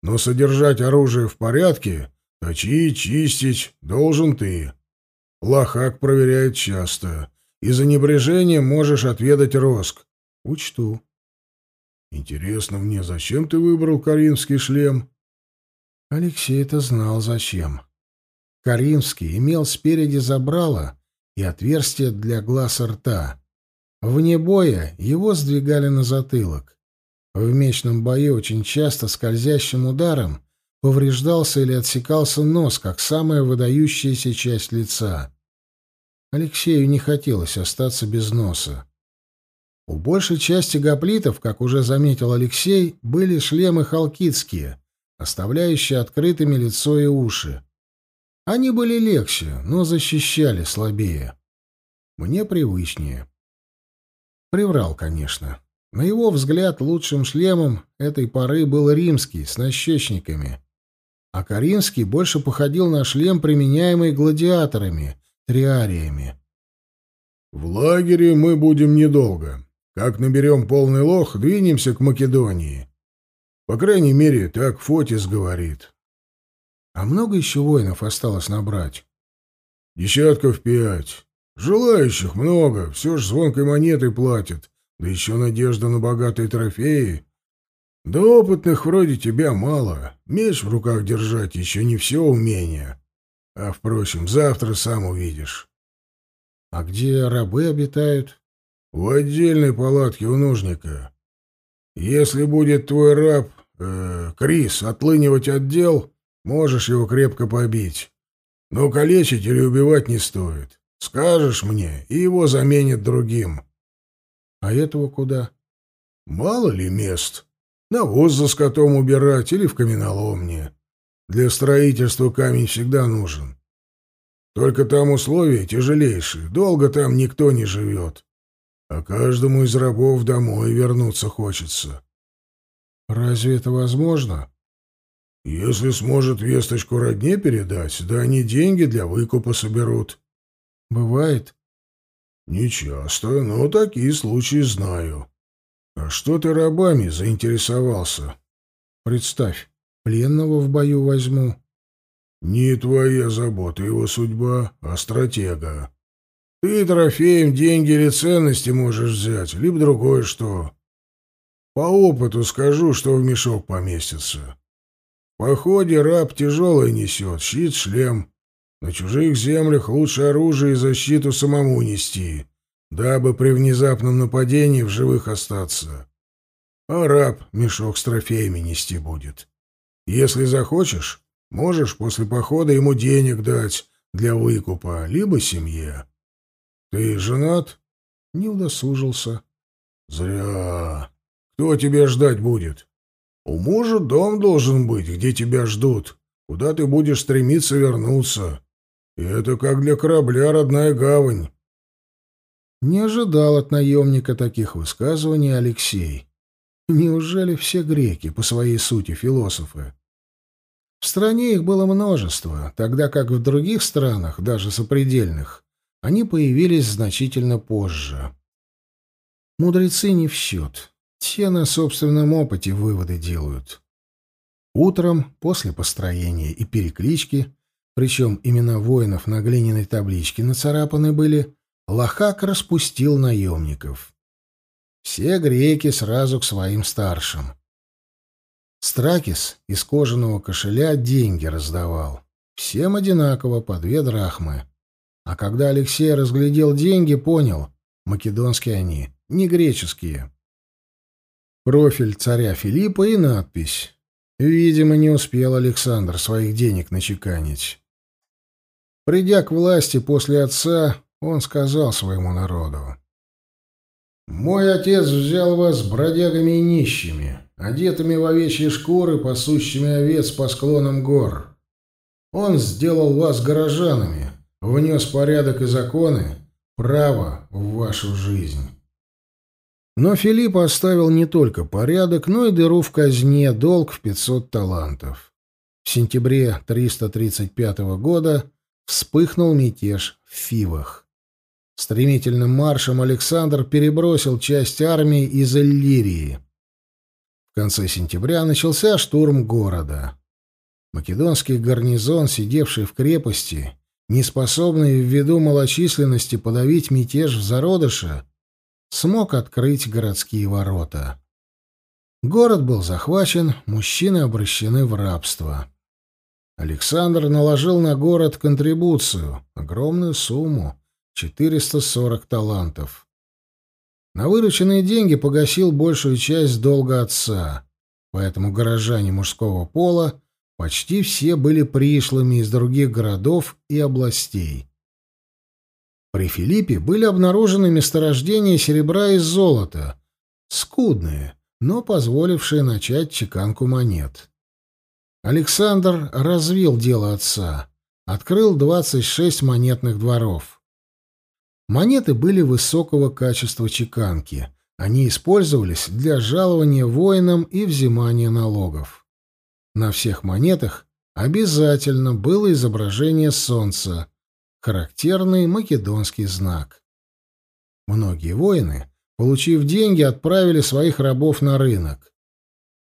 Но содержать оружие в порядке, точить, чистить должен ты. Лохак проверяет часто. И за небрежение можешь отведать роск. Учту. Интересно мне, зачем ты выбрал каринский шлем? Алексей это знал зачем. Каримский имел спереди забрало и отверстие для глаз рта. Вне боя его сдвигали на затылок. В мечном бою очень часто скользящим ударом повреждался или отсекался нос, как самая выдающаяся часть лица. Алексею не хотелось остаться без носа. У большей части гоплитов, как уже заметил Алексей, были шлемы халкидские, оставляющие открытыми лицо и уши. Они были легче, но защищали слабее. Мне привычнее. Приврал, конечно. На его взгляд, лучшим шлемом этой поры был римский, с нащечниками. А каринский больше походил на шлем, применяемый гладиаторами, триариями. «В лагере мы будем недолго», как наберем полный лох, двинемся к Македонии. По крайней мере, так Фотис говорит. А много еще воинов осталось набрать? Десятков пять. Желающих много, все ж звонкой монетой платят. Да еще надежда на богатые трофеи. Да опытных вроде тебя мало. Меч в руках держать еще не все умение. А, впрочем, завтра сам увидишь. А где рабы обитают? В отдельной палатке у нужника. Если будет твой раб, э, Крис, отлынивать отдел, можешь его крепко побить. Но калечить или убивать не стоит. Скажешь мне, и его заменят другим. А этого куда? Мало ли мест. Навоз за скотом убирать или в каменоломне. Для строительства камень всегда нужен. Только там условия тяжелейшие, долго там никто не живет а каждому из рабов домой вернуться хочется. Разве это возможно? Если сможет весточку родне передать, да они деньги для выкупа соберут. Бывает? Не часто, но такие случаи знаю. А что ты рабами заинтересовался? Представь, пленного в бою возьму. Не твоя забота его судьба, а стратега. Ты трофеем деньги или ценности можешь взять, либо другое что. По опыту скажу, что в мешок поместится. В походе раб тяжелое несет, щит, шлем. На чужих землях лучше оружие и защиту самому нести, дабы при внезапном нападении в живых остаться. А раб мешок с трофеями нести будет. Если захочешь, можешь после похода ему денег дать для выкупа, либо семье. Ты женат? Не удосужился. Зря. Кто тебя ждать будет? У мужа дом должен быть, где тебя ждут, куда ты будешь стремиться вернуться. Это как для корабля родная гавань. Не ожидал от наемника таких высказываний Алексей. Неужели все греки по своей сути философы? В стране их было множество, тогда как в других странах, даже сопредельных, они появились значительно позже. Мудрецы не в счет. Те на собственном опыте выводы делают. Утром, после построения и переклички, причем имена воинов на глиняной табличке нацарапаны были, Лохак распустил наемников. Все греки сразу к своим старшим. Стракис из кожаного кошеля деньги раздавал. Всем одинаково, по две драхмы. А когда Алексей разглядел деньги, понял — македонские они, не греческие. Профиль царя Филиппа и надпись. Видимо, не успел Александр своих денег начеканить. Придя к власти после отца, он сказал своему народу. «Мой отец взял вас бродягами и нищими, одетыми в овечьи шкуры, пасущими овец по склонам гор. Он сделал вас горожанами, внес порядок и законы, право в вашу жизнь». Но Филипп оставил не только порядок, но и дыру в казне, долг в 500 талантов. В сентябре 335 года вспыхнул мятеж в Фивах. Стремительным маршем Александр перебросил часть армии из Иллирии. В конце сентября начался штурм города. Македонский гарнизон, сидевший в крепости, неспособный ввиду малочисленности подавить мятеж в зародыше, смог открыть городские ворота. Город был захвачен, мужчины обращены в рабство. Александр наложил на город контрибуцию, огромную сумму, 440 талантов. На вырученные деньги погасил большую часть долга отца, поэтому горожане мужского пола почти все были пришлыми из других городов и областей. При Филиппе были обнаружены месторождения серебра и золота, скудные, но позволившие начать чеканку монет. Александр развил дело отца, открыл 26 монетных дворов. Монеты были высокого качества чеканки. Они использовались для жалования воинам и взимания налогов. На всех монетах обязательно было изображение солнца, характерный македонский знак. Многие воины, получив деньги, отправили своих рабов на рынок.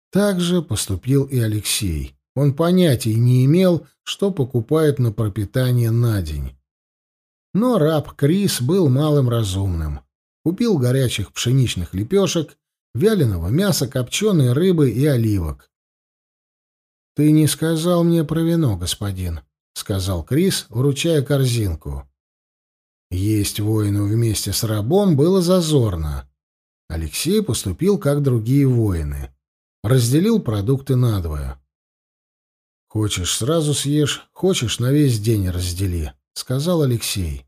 Так же поступил и Алексей. Он понятия не имел, что покупает на пропитание на день. Но раб Крис был малым разумным. Купил горячих пшеничных лепешек, вяленого мяса, копченой рыбы и оливок. «Ты не сказал мне про вино, господин», — сказал Крис, вручая корзинку. Есть воину вместе с рабом было зазорно. Алексей поступил, как другие воины. Разделил продукты надвое. «Хочешь, сразу съешь, хочешь, на весь день раздели», — сказал Алексей.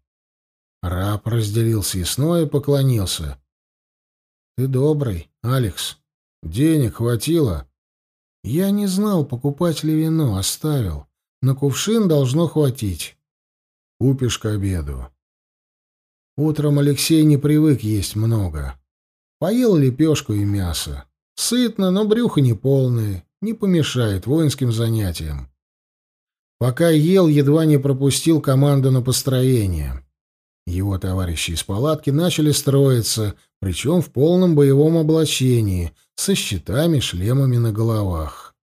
Раб разделил съестное и поклонился. «Ты добрый, Алекс. Денег хватило?» «Я не знал, покупать ли вино, оставил. На кувшин должно хватить. Купишь к обеду. Утром Алексей не привык есть много. Поел лепешку и мясо. Сытно, но брюхо не полное, не помешает воинским занятиям. Пока ел, едва не пропустил команду на построение. Его товарищи из палатки начали строиться, причем в полном боевом облачении, со щитами, шлемами на головах.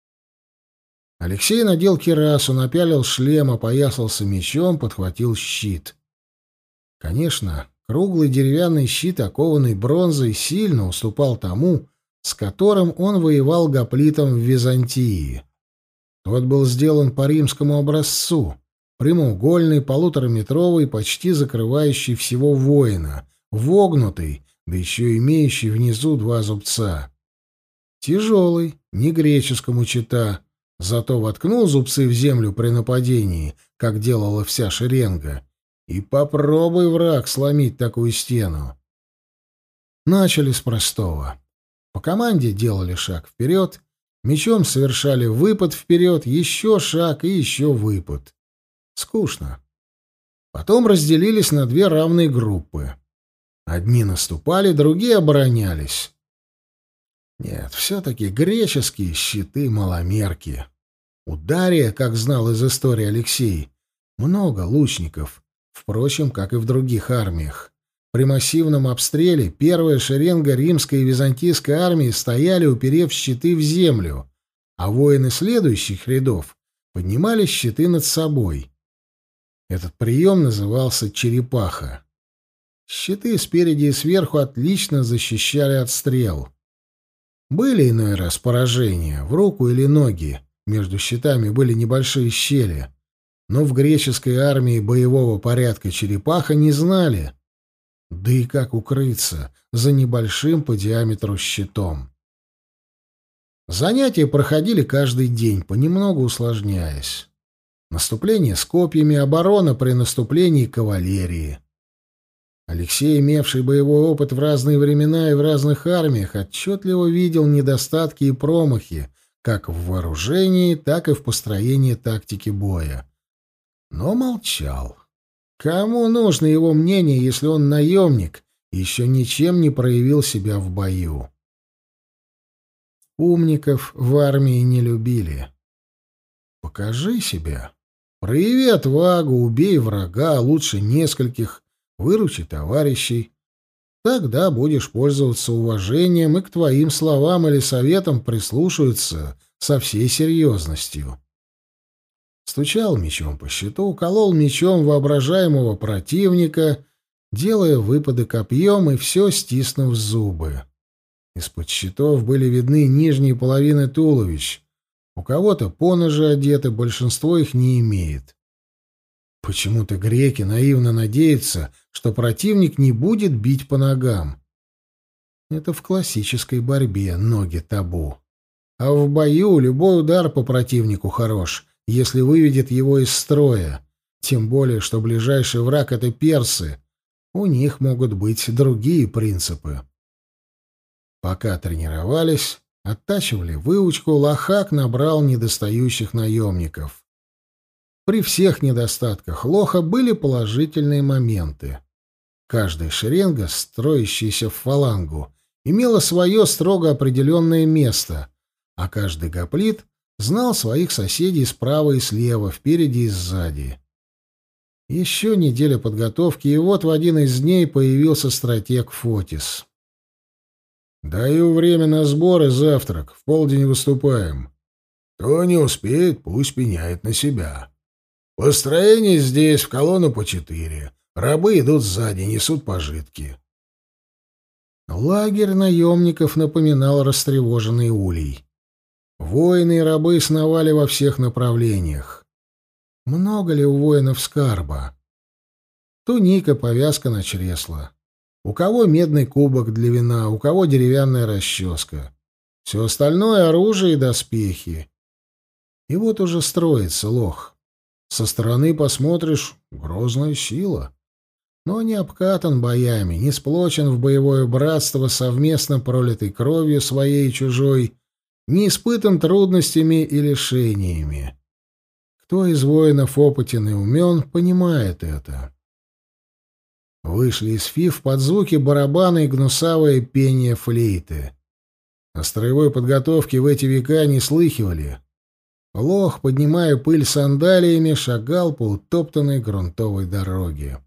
Алексей надел кирасу, напялил шлем, опоясался мечом, подхватил щит. Конечно, круглый деревянный щит, окованный бронзой, сильно уступал тому, с которым он воевал гоплитом в Византии. Тот был сделан по римскому образцу, прямоугольный, полутораметровый, почти закрывающий всего воина, вогнутый, да еще имеющий внизу два зубца. Тяжелый, не греческому чита, зато воткнул зубцы в землю при нападении, как делала вся шеренга, и попробуй, враг, сломить такую стену. Начали с простого. По команде делали шаг вперед, мечом совершали выпад вперед, еще шаг и еще выпад. Скучно. Потом разделились на две равные группы. Одни наступали, другие оборонялись. Нет, все-таки греческие щиты маломерки. У Дария, как знал из истории Алексей, много лучников, впрочем, как и в других армиях. При массивном обстреле первая шеренга римской и византийской армии стояли, уперев щиты в землю, а воины следующих рядов поднимали щиты над собой. Этот прием назывался «черепаха». Щиты спереди и сверху отлично защищали от стрел. Были иной раз поражения, в руку или ноги, между щитами были небольшие щели, но в греческой армии боевого порядка черепаха не знали. Да и как укрыться за небольшим по диаметру щитом? Занятия проходили каждый день, понемногу усложняясь. Наступление с копьями, оборона при наступлении кавалерии. Алексей, имевший боевой опыт в разные времена и в разных армиях, отчетливо видел недостатки и промахи как в вооружении, так и в построении тактики боя. Но молчал. Кому нужно его мнение, если он наемник еще ничем не проявил себя в бою? Умников в армии не любили. Покажи себя. Прояви отвагу, убей врага, лучше нескольких, выручи товарищей. Тогда будешь пользоваться уважением, и к твоим словам или советам прислушаются со всей серьезностью. Стучал мечом по щиту, колол мечом воображаемого противника, делая выпады копьем и все стиснув зубы. Из-под щитов были видны нижние половины туловищ. У кого-то поножи одеты, большинство их не имеет. Почему-то греки наивно надеются, что противник не будет бить по ногам. Это в классической борьбе ноги табу. А в бою любой удар по противнику хорош, если выведет его из строя. Тем более, что ближайший враг — это персы. У них могут быть другие принципы. Пока тренировались, оттачивали выучку, Лохак набрал недостающих наемников. При всех недостатках лоха были положительные моменты. Каждая шеренга, строящаяся в фалангу, имела свое строго определенное место, а каждый гоплит знал своих соседей справа и слева, впереди и сзади. Еще неделя подготовки, и вот в один из дней появился стратег Фотис. «Даю время на сбор и завтрак. В полдень выступаем. Кто не успеет, пусть пеняет на себя». Построение здесь, в колонну по четыре. Рабы идут сзади, несут пожитки. Лагерь наемников напоминал растревоженный улей. Воины и рабы сновали во всех направлениях. Много ли у воинов скарба? Туника, повязка на чресло. У кого медный кубок для вина, у кого деревянная расческа. Все остальное — оружие и доспехи. И вот уже строится лох. Со стороны посмотришь — грозная сила. Но не обкатан боями, не сплочен в боевое братство совместно пролитой кровью своей и чужой, не испытан трудностями и лишениями. Кто из воинов опытен и умен, понимает это. Вышли из фиф под звуки барабана и гнусавое пение флейты. О строевой подготовке в эти века не слыхивали. Лох, поднимая пыль сандалиями, шагал по утоптанной грунтовой дороге.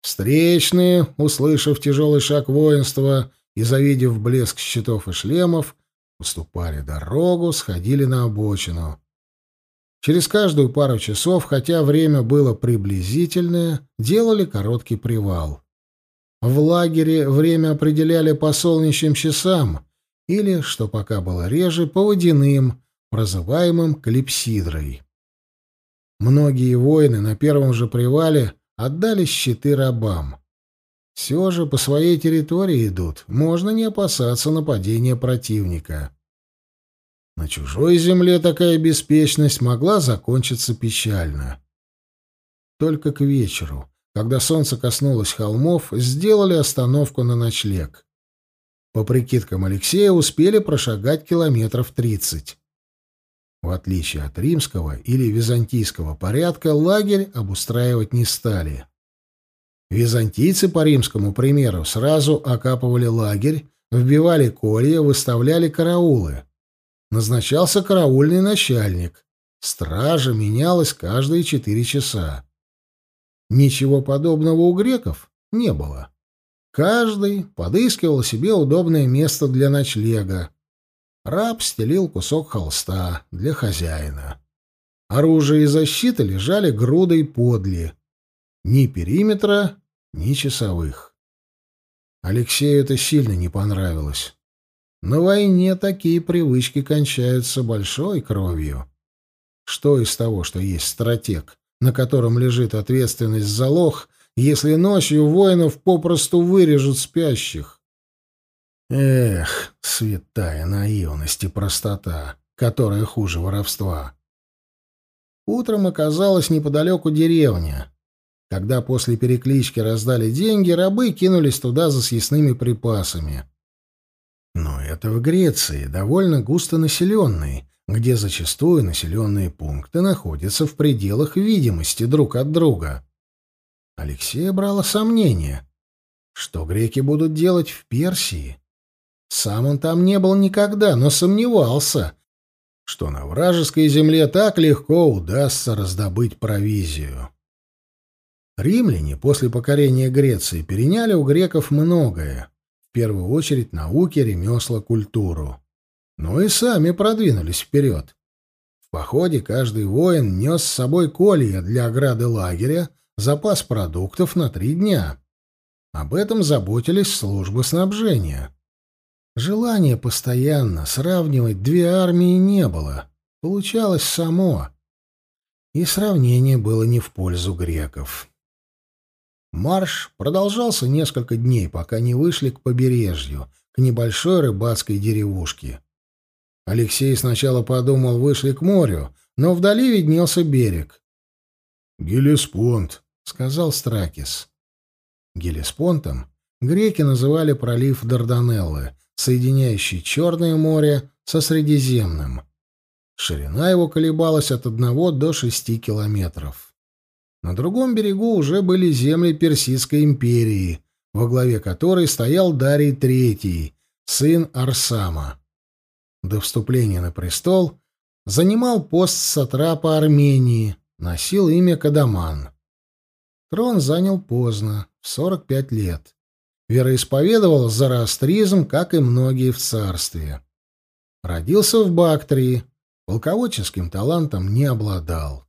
Встречные, услышав тяжелый шаг воинства и завидев блеск щитов и шлемов, уступали дорогу, сходили на обочину. Через каждую пару часов, хотя время было приблизительное, делали короткий привал. В лагере время определяли по солнечным часам или, что пока было реже, по водяным, прозываемым клипсидрой. Многие воины на первом же привале отдали щиты рабам. Все же по своей территории идут, можно не опасаться нападения противника. На чужой земле такая беспечность могла закончиться печально. Только к вечеру, когда солнце коснулось холмов, сделали остановку на ночлег. По прикидкам Алексея успели прошагать километров тридцать. В отличие от римского или византийского порядка, лагерь обустраивать не стали. Византийцы, по римскому примеру, сразу окапывали лагерь, вбивали колья, выставляли караулы. Назначался караульный начальник. Стража менялась каждые четыре часа. Ничего подобного у греков не было. Каждый подыскивал себе удобное место для ночлега. Раб стелил кусок холста для хозяина. Оружие и защита лежали грудой подле. Ни периметра, ни часовых. Алексею это сильно не понравилось. На войне такие привычки кончаются большой кровью. Что из того, что есть стратег, на котором лежит ответственность за лох, если ночью воинов попросту вырежут спящих? Эх, святая наивность и простота, которая хуже воровства. Утром оказалась неподалеку деревня. Когда после переклички раздали деньги, рабы кинулись туда за съестными припасами. Но это в Греции, довольно густонаселенной, где зачастую населенные пункты находятся в пределах видимости друг от друга. Алексея брало сомнение, что греки будут делать в Персии. Сам он там не был никогда, но сомневался, что на вражеской земле так легко удастся раздобыть провизию. Римляне после покорения Греции переняли у греков многое, в первую очередь науки, ремесла, культуру. Но и сами продвинулись вперед. В походе каждый воин нес с собой колья для ограды лагеря, запас продуктов на три дня. Об этом заботились службы снабжения. Желания постоянно сравнивать две армии не было. Получалось само. И сравнение было не в пользу греков. Марш продолжался несколько дней, пока не вышли к побережью, к небольшой рыбацкой деревушке. Алексей сначала подумал, вышли к морю, но вдали виднелся берег. «Гелеспонт», — сказал Стракис. Гелеспонтом греки называли пролив Дарданеллы, соединяющий Черное море со Средиземным. Ширина его колебалась от одного до шести километров. На другом берегу уже были земли Персидской империи, во главе которой стоял Дарий III, сын Арсама. До вступления на престол занимал пост сатрапа Армении, носил имя Кадаман. Трон занял поздно, в 45 лет. Вероисповедовал зороастризм, как и многие в царстве. Родился в Бактрии, полководческим талантом не обладал.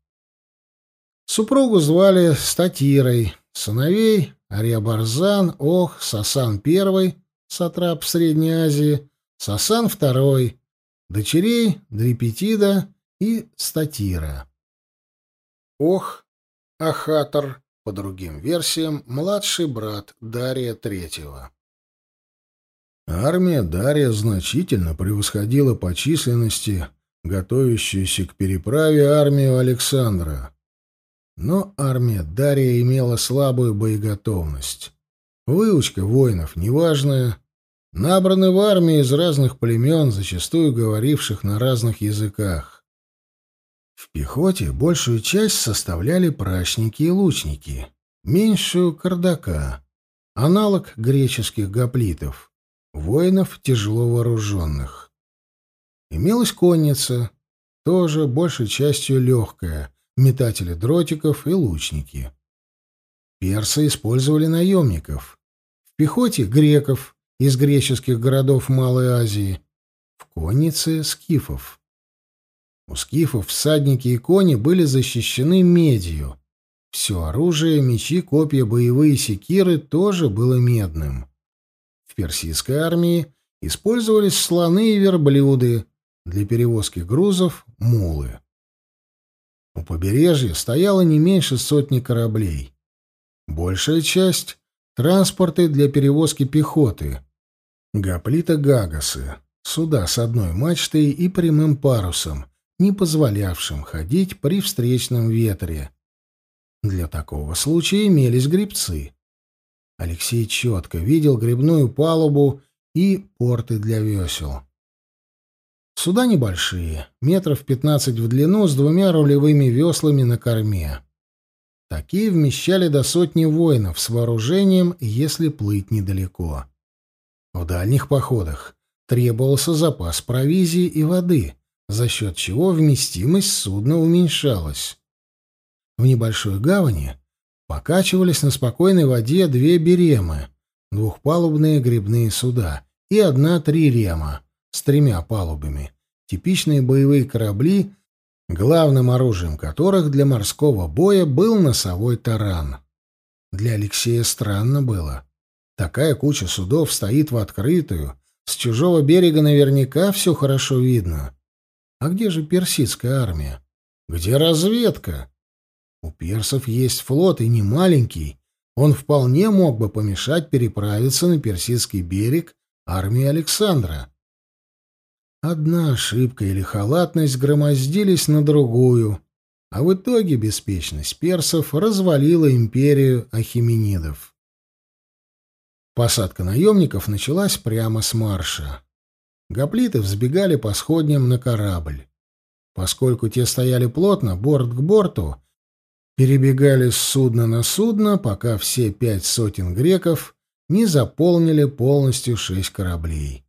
Супругу звали Статирой, сыновей Ариабарзан, Ох, Сасан I, сатрап Средней Азии, Сасан II, дочерей Дрипетида и Статира. Ох, Ахатор, по другим версиям, младший брат Дария III. Армия Дария значительно превосходила по численности готовящуюся к переправе армию Александра. Но армия Дария имела слабую боеготовность. Выучка воинов неважная, набраны в армии из разных племен, зачастую говоривших на разных языках. В пехоте большую часть составляли прачники и лучники, меньшую — кардака, аналог греческих гоплитов, воинов тяжело вооруженных. Имелась конница, тоже большей частью легкая, метатели дротиков и лучники. Персы использовали наемников. В пехоте — греков из греческих городов Малой Азии. В коннице — скифов. У скифов всадники и кони были защищены медью. Все оружие, мечи, копья, боевые секиры тоже было медным. В персидской армии использовались слоны и верблюды, для перевозки грузов — мулы. У побережья стояло не меньше сотни кораблей. Большая часть — транспорты для перевозки пехоты. Гоплита-гагасы — суда с одной мачтой и прямым парусом, не позволявшим ходить при встречном ветре. Для такого случая имелись грибцы. Алексей четко видел грибную палубу и порты для весел. Суда небольшие, метров пятнадцать в длину, с двумя рулевыми веслами на корме. Такие вмещали до сотни воинов с вооружением, если плыть недалеко. В дальних походах требовался запас провизии и воды, за счет чего вместимость судна уменьшалась. В небольшой гавани покачивались на спокойной воде две беремы, двухпалубные грибные суда, и одна трирема с тремя палубами, типичные боевые корабли, главным оружием которых для морского боя был носовой таран. Для Алексея странно было. Такая куча судов стоит в открытую, с чужого берега наверняка все хорошо видно. А где же персидская армия? Где разведка? У персов есть флот, и не маленький. Он вполне мог бы помешать переправиться на персидский берег армии Александра. Одна ошибка или халатность громоздились на другую, а в итоге беспечность персов развалила империю ахименидов. Посадка наемников началась прямо с марша. Гоплиты взбегали по сходням на корабль. Поскольку те стояли плотно, борт к борту, перебегали с судна на судно, пока все пять сотен греков не заполнили полностью шесть кораблей.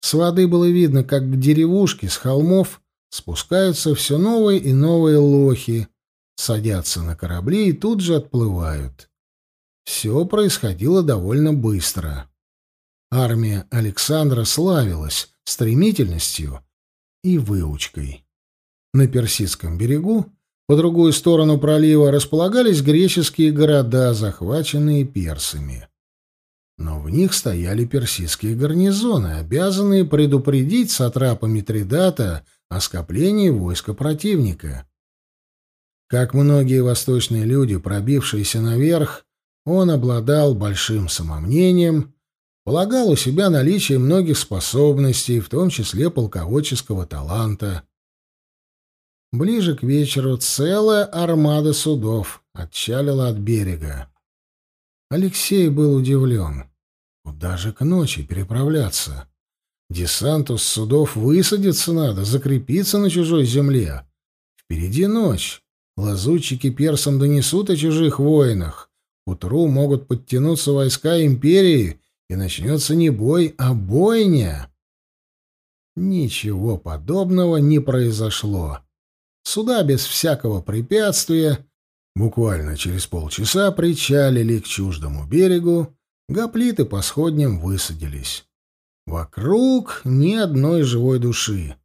С воды было видно, как к деревушке с холмов спускаются все новые и новые лохи, садятся на корабли и тут же отплывают. Все происходило довольно быстро. Армия Александра славилась стремительностью и выучкой. На Персидском берегу, по другую сторону пролива, располагались греческие города, захваченные персами. Но в них стояли персидские гарнизоны, обязанные предупредить сатрапа Митридата о скоплении войска противника. Как многие восточные люди, пробившиеся наверх, он обладал большим самомнением полагал у себя наличие многих способностей, в том числе полководческого таланта. Ближе к вечеру целая армада судов отчалила от берега. Алексей был удивлен. Куда же к ночи переправляться? Десанту с судов высадиться надо, закрепиться на чужой земле. Впереди ночь. Лазутчики персам донесут о чужих воинах. К утру могут подтянуться войска империи и начнется не бой, а бойня. Ничего подобного не произошло. Суда без всякого препятствия буквально через полчаса причалили к чуждому берегу, гоплиты по сходням высадились. Вокруг ни одной живой души.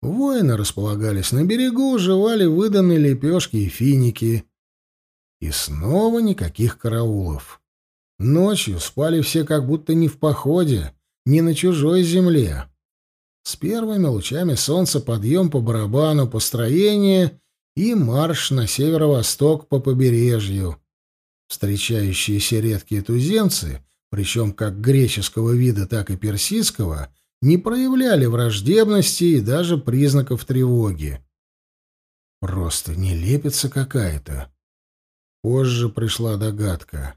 Воины располагались на берегу, жевали выданные лепешки и финики. И снова никаких караулов. Ночью спали все как будто не в походе, не на чужой земле. С первыми лучами солнца подъем по барабану, построение и марш на северо-восток по побережью. Встречающиеся редкие туземцы, причем как греческого вида, так и персидского, не проявляли враждебности и даже признаков тревоги. Просто нелепица какая-то. Позже пришла догадка.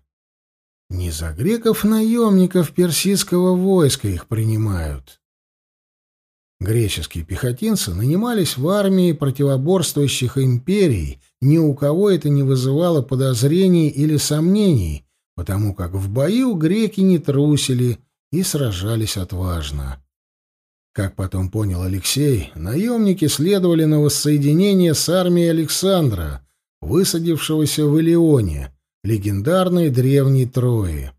Не за греков-наемников персидского войска их принимают. Греческие пехотинцы нанимались в армии противоборствующих империй, ни у кого это не вызывало подозрений или сомнений, потому как в бою греки не трусили и сражались отважно. Как потом понял Алексей, наемники следовали на воссоединение с армией Александра, высадившегося в Илионе, легендарной древней Трои.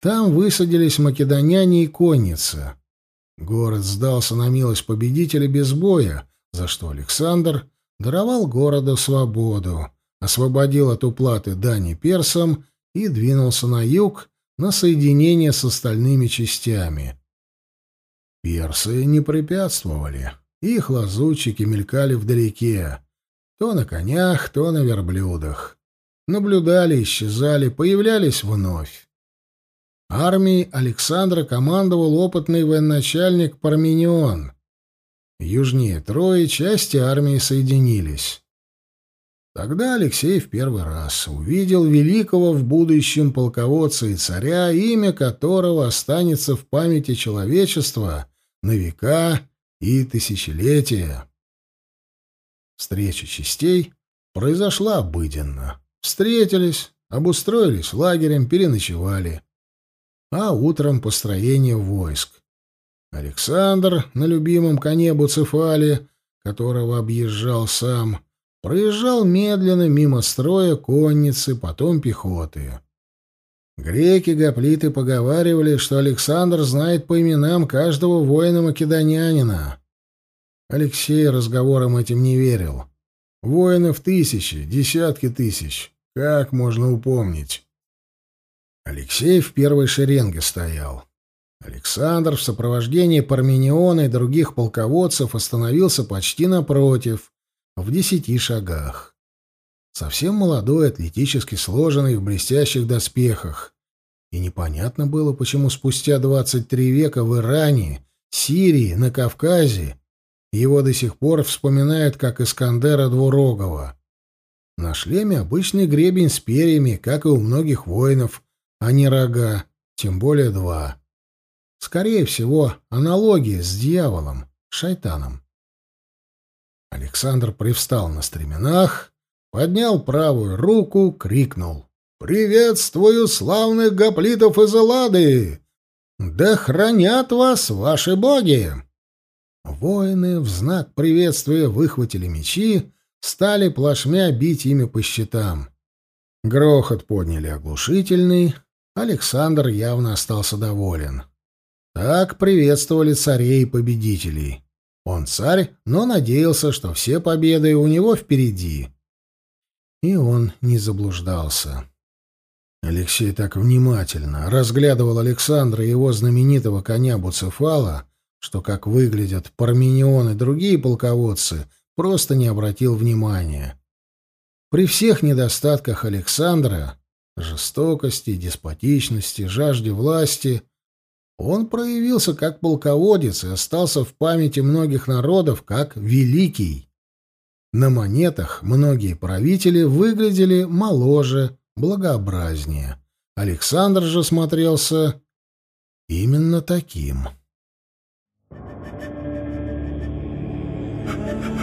Там высадились македоняне и конница. Город сдался на милость победителя без боя, за что Александр даровал городу свободу, освободил от уплаты дани персам и двинулся на юг на соединение с остальными частями. Персы не препятствовали. Их лазутчики мелькали вдалеке. То на конях, то на верблюдах. Наблюдали, исчезали, появлялись вновь. Армией Александра командовал опытный военачальник Парменион. Южнее Трои части армии соединились. Тогда Алексей в первый раз увидел великого в будущем полководца и царя, имя которого останется в памяти человечества на века и тысячелетия. Встреча частей произошла обыденно. Встретились, обустроились лагерем, переночевали. А утром построение войск. Александр на любимом коне Буцефале, которого объезжал сам, проезжал медленно мимо строя конницы, потом пехоты. Греки-гоплиты поговаривали, что Александр знает по именам каждого воина-македонянина. Алексей разговорам этим не верил. Воинов тысячи, десятки тысяч. Как можно упомнить? Алексей в первой шеренге стоял. Александр в сопровождении Пармениона и других полководцев остановился почти напротив, в десяти шагах. Совсем молодой, атлетически сложенный, в блестящих доспехах. И непонятно было, почему спустя двадцать три века в Иране, Сирии, на Кавказе его до сих пор вспоминают как Искандера Двурогова. На шлеме обычный гребень с перьями, как и у многих воинов, а не рога, тем более два. Скорее всего, аналогия с дьяволом, шайтаном. Александр привстал на стременах, поднял правую руку, крикнул. «Приветствую славных гоплитов из Эллады! Да хранят вас ваши боги!» Воины в знак приветствия выхватили мечи, стали плашмя бить ими по щитам. Грохот подняли оглушительный. Александр явно остался доволен. Так приветствовали царей и победителей. Он царь, но надеялся, что все победы у него впереди. И он не заблуждался. Алексей так внимательно разглядывал Александра и его знаменитого коня Буцефала, что как выглядят Парменион и другие полководцы, просто не обратил внимания. При всех недостатках Александра, жестокости, деспотичности, жажде власти, он проявился как полководец и остался в памяти многих народов как великий. На монетах многие правители выглядели моложе, благообразнее. Александр же смотрелся именно таким. Thank you.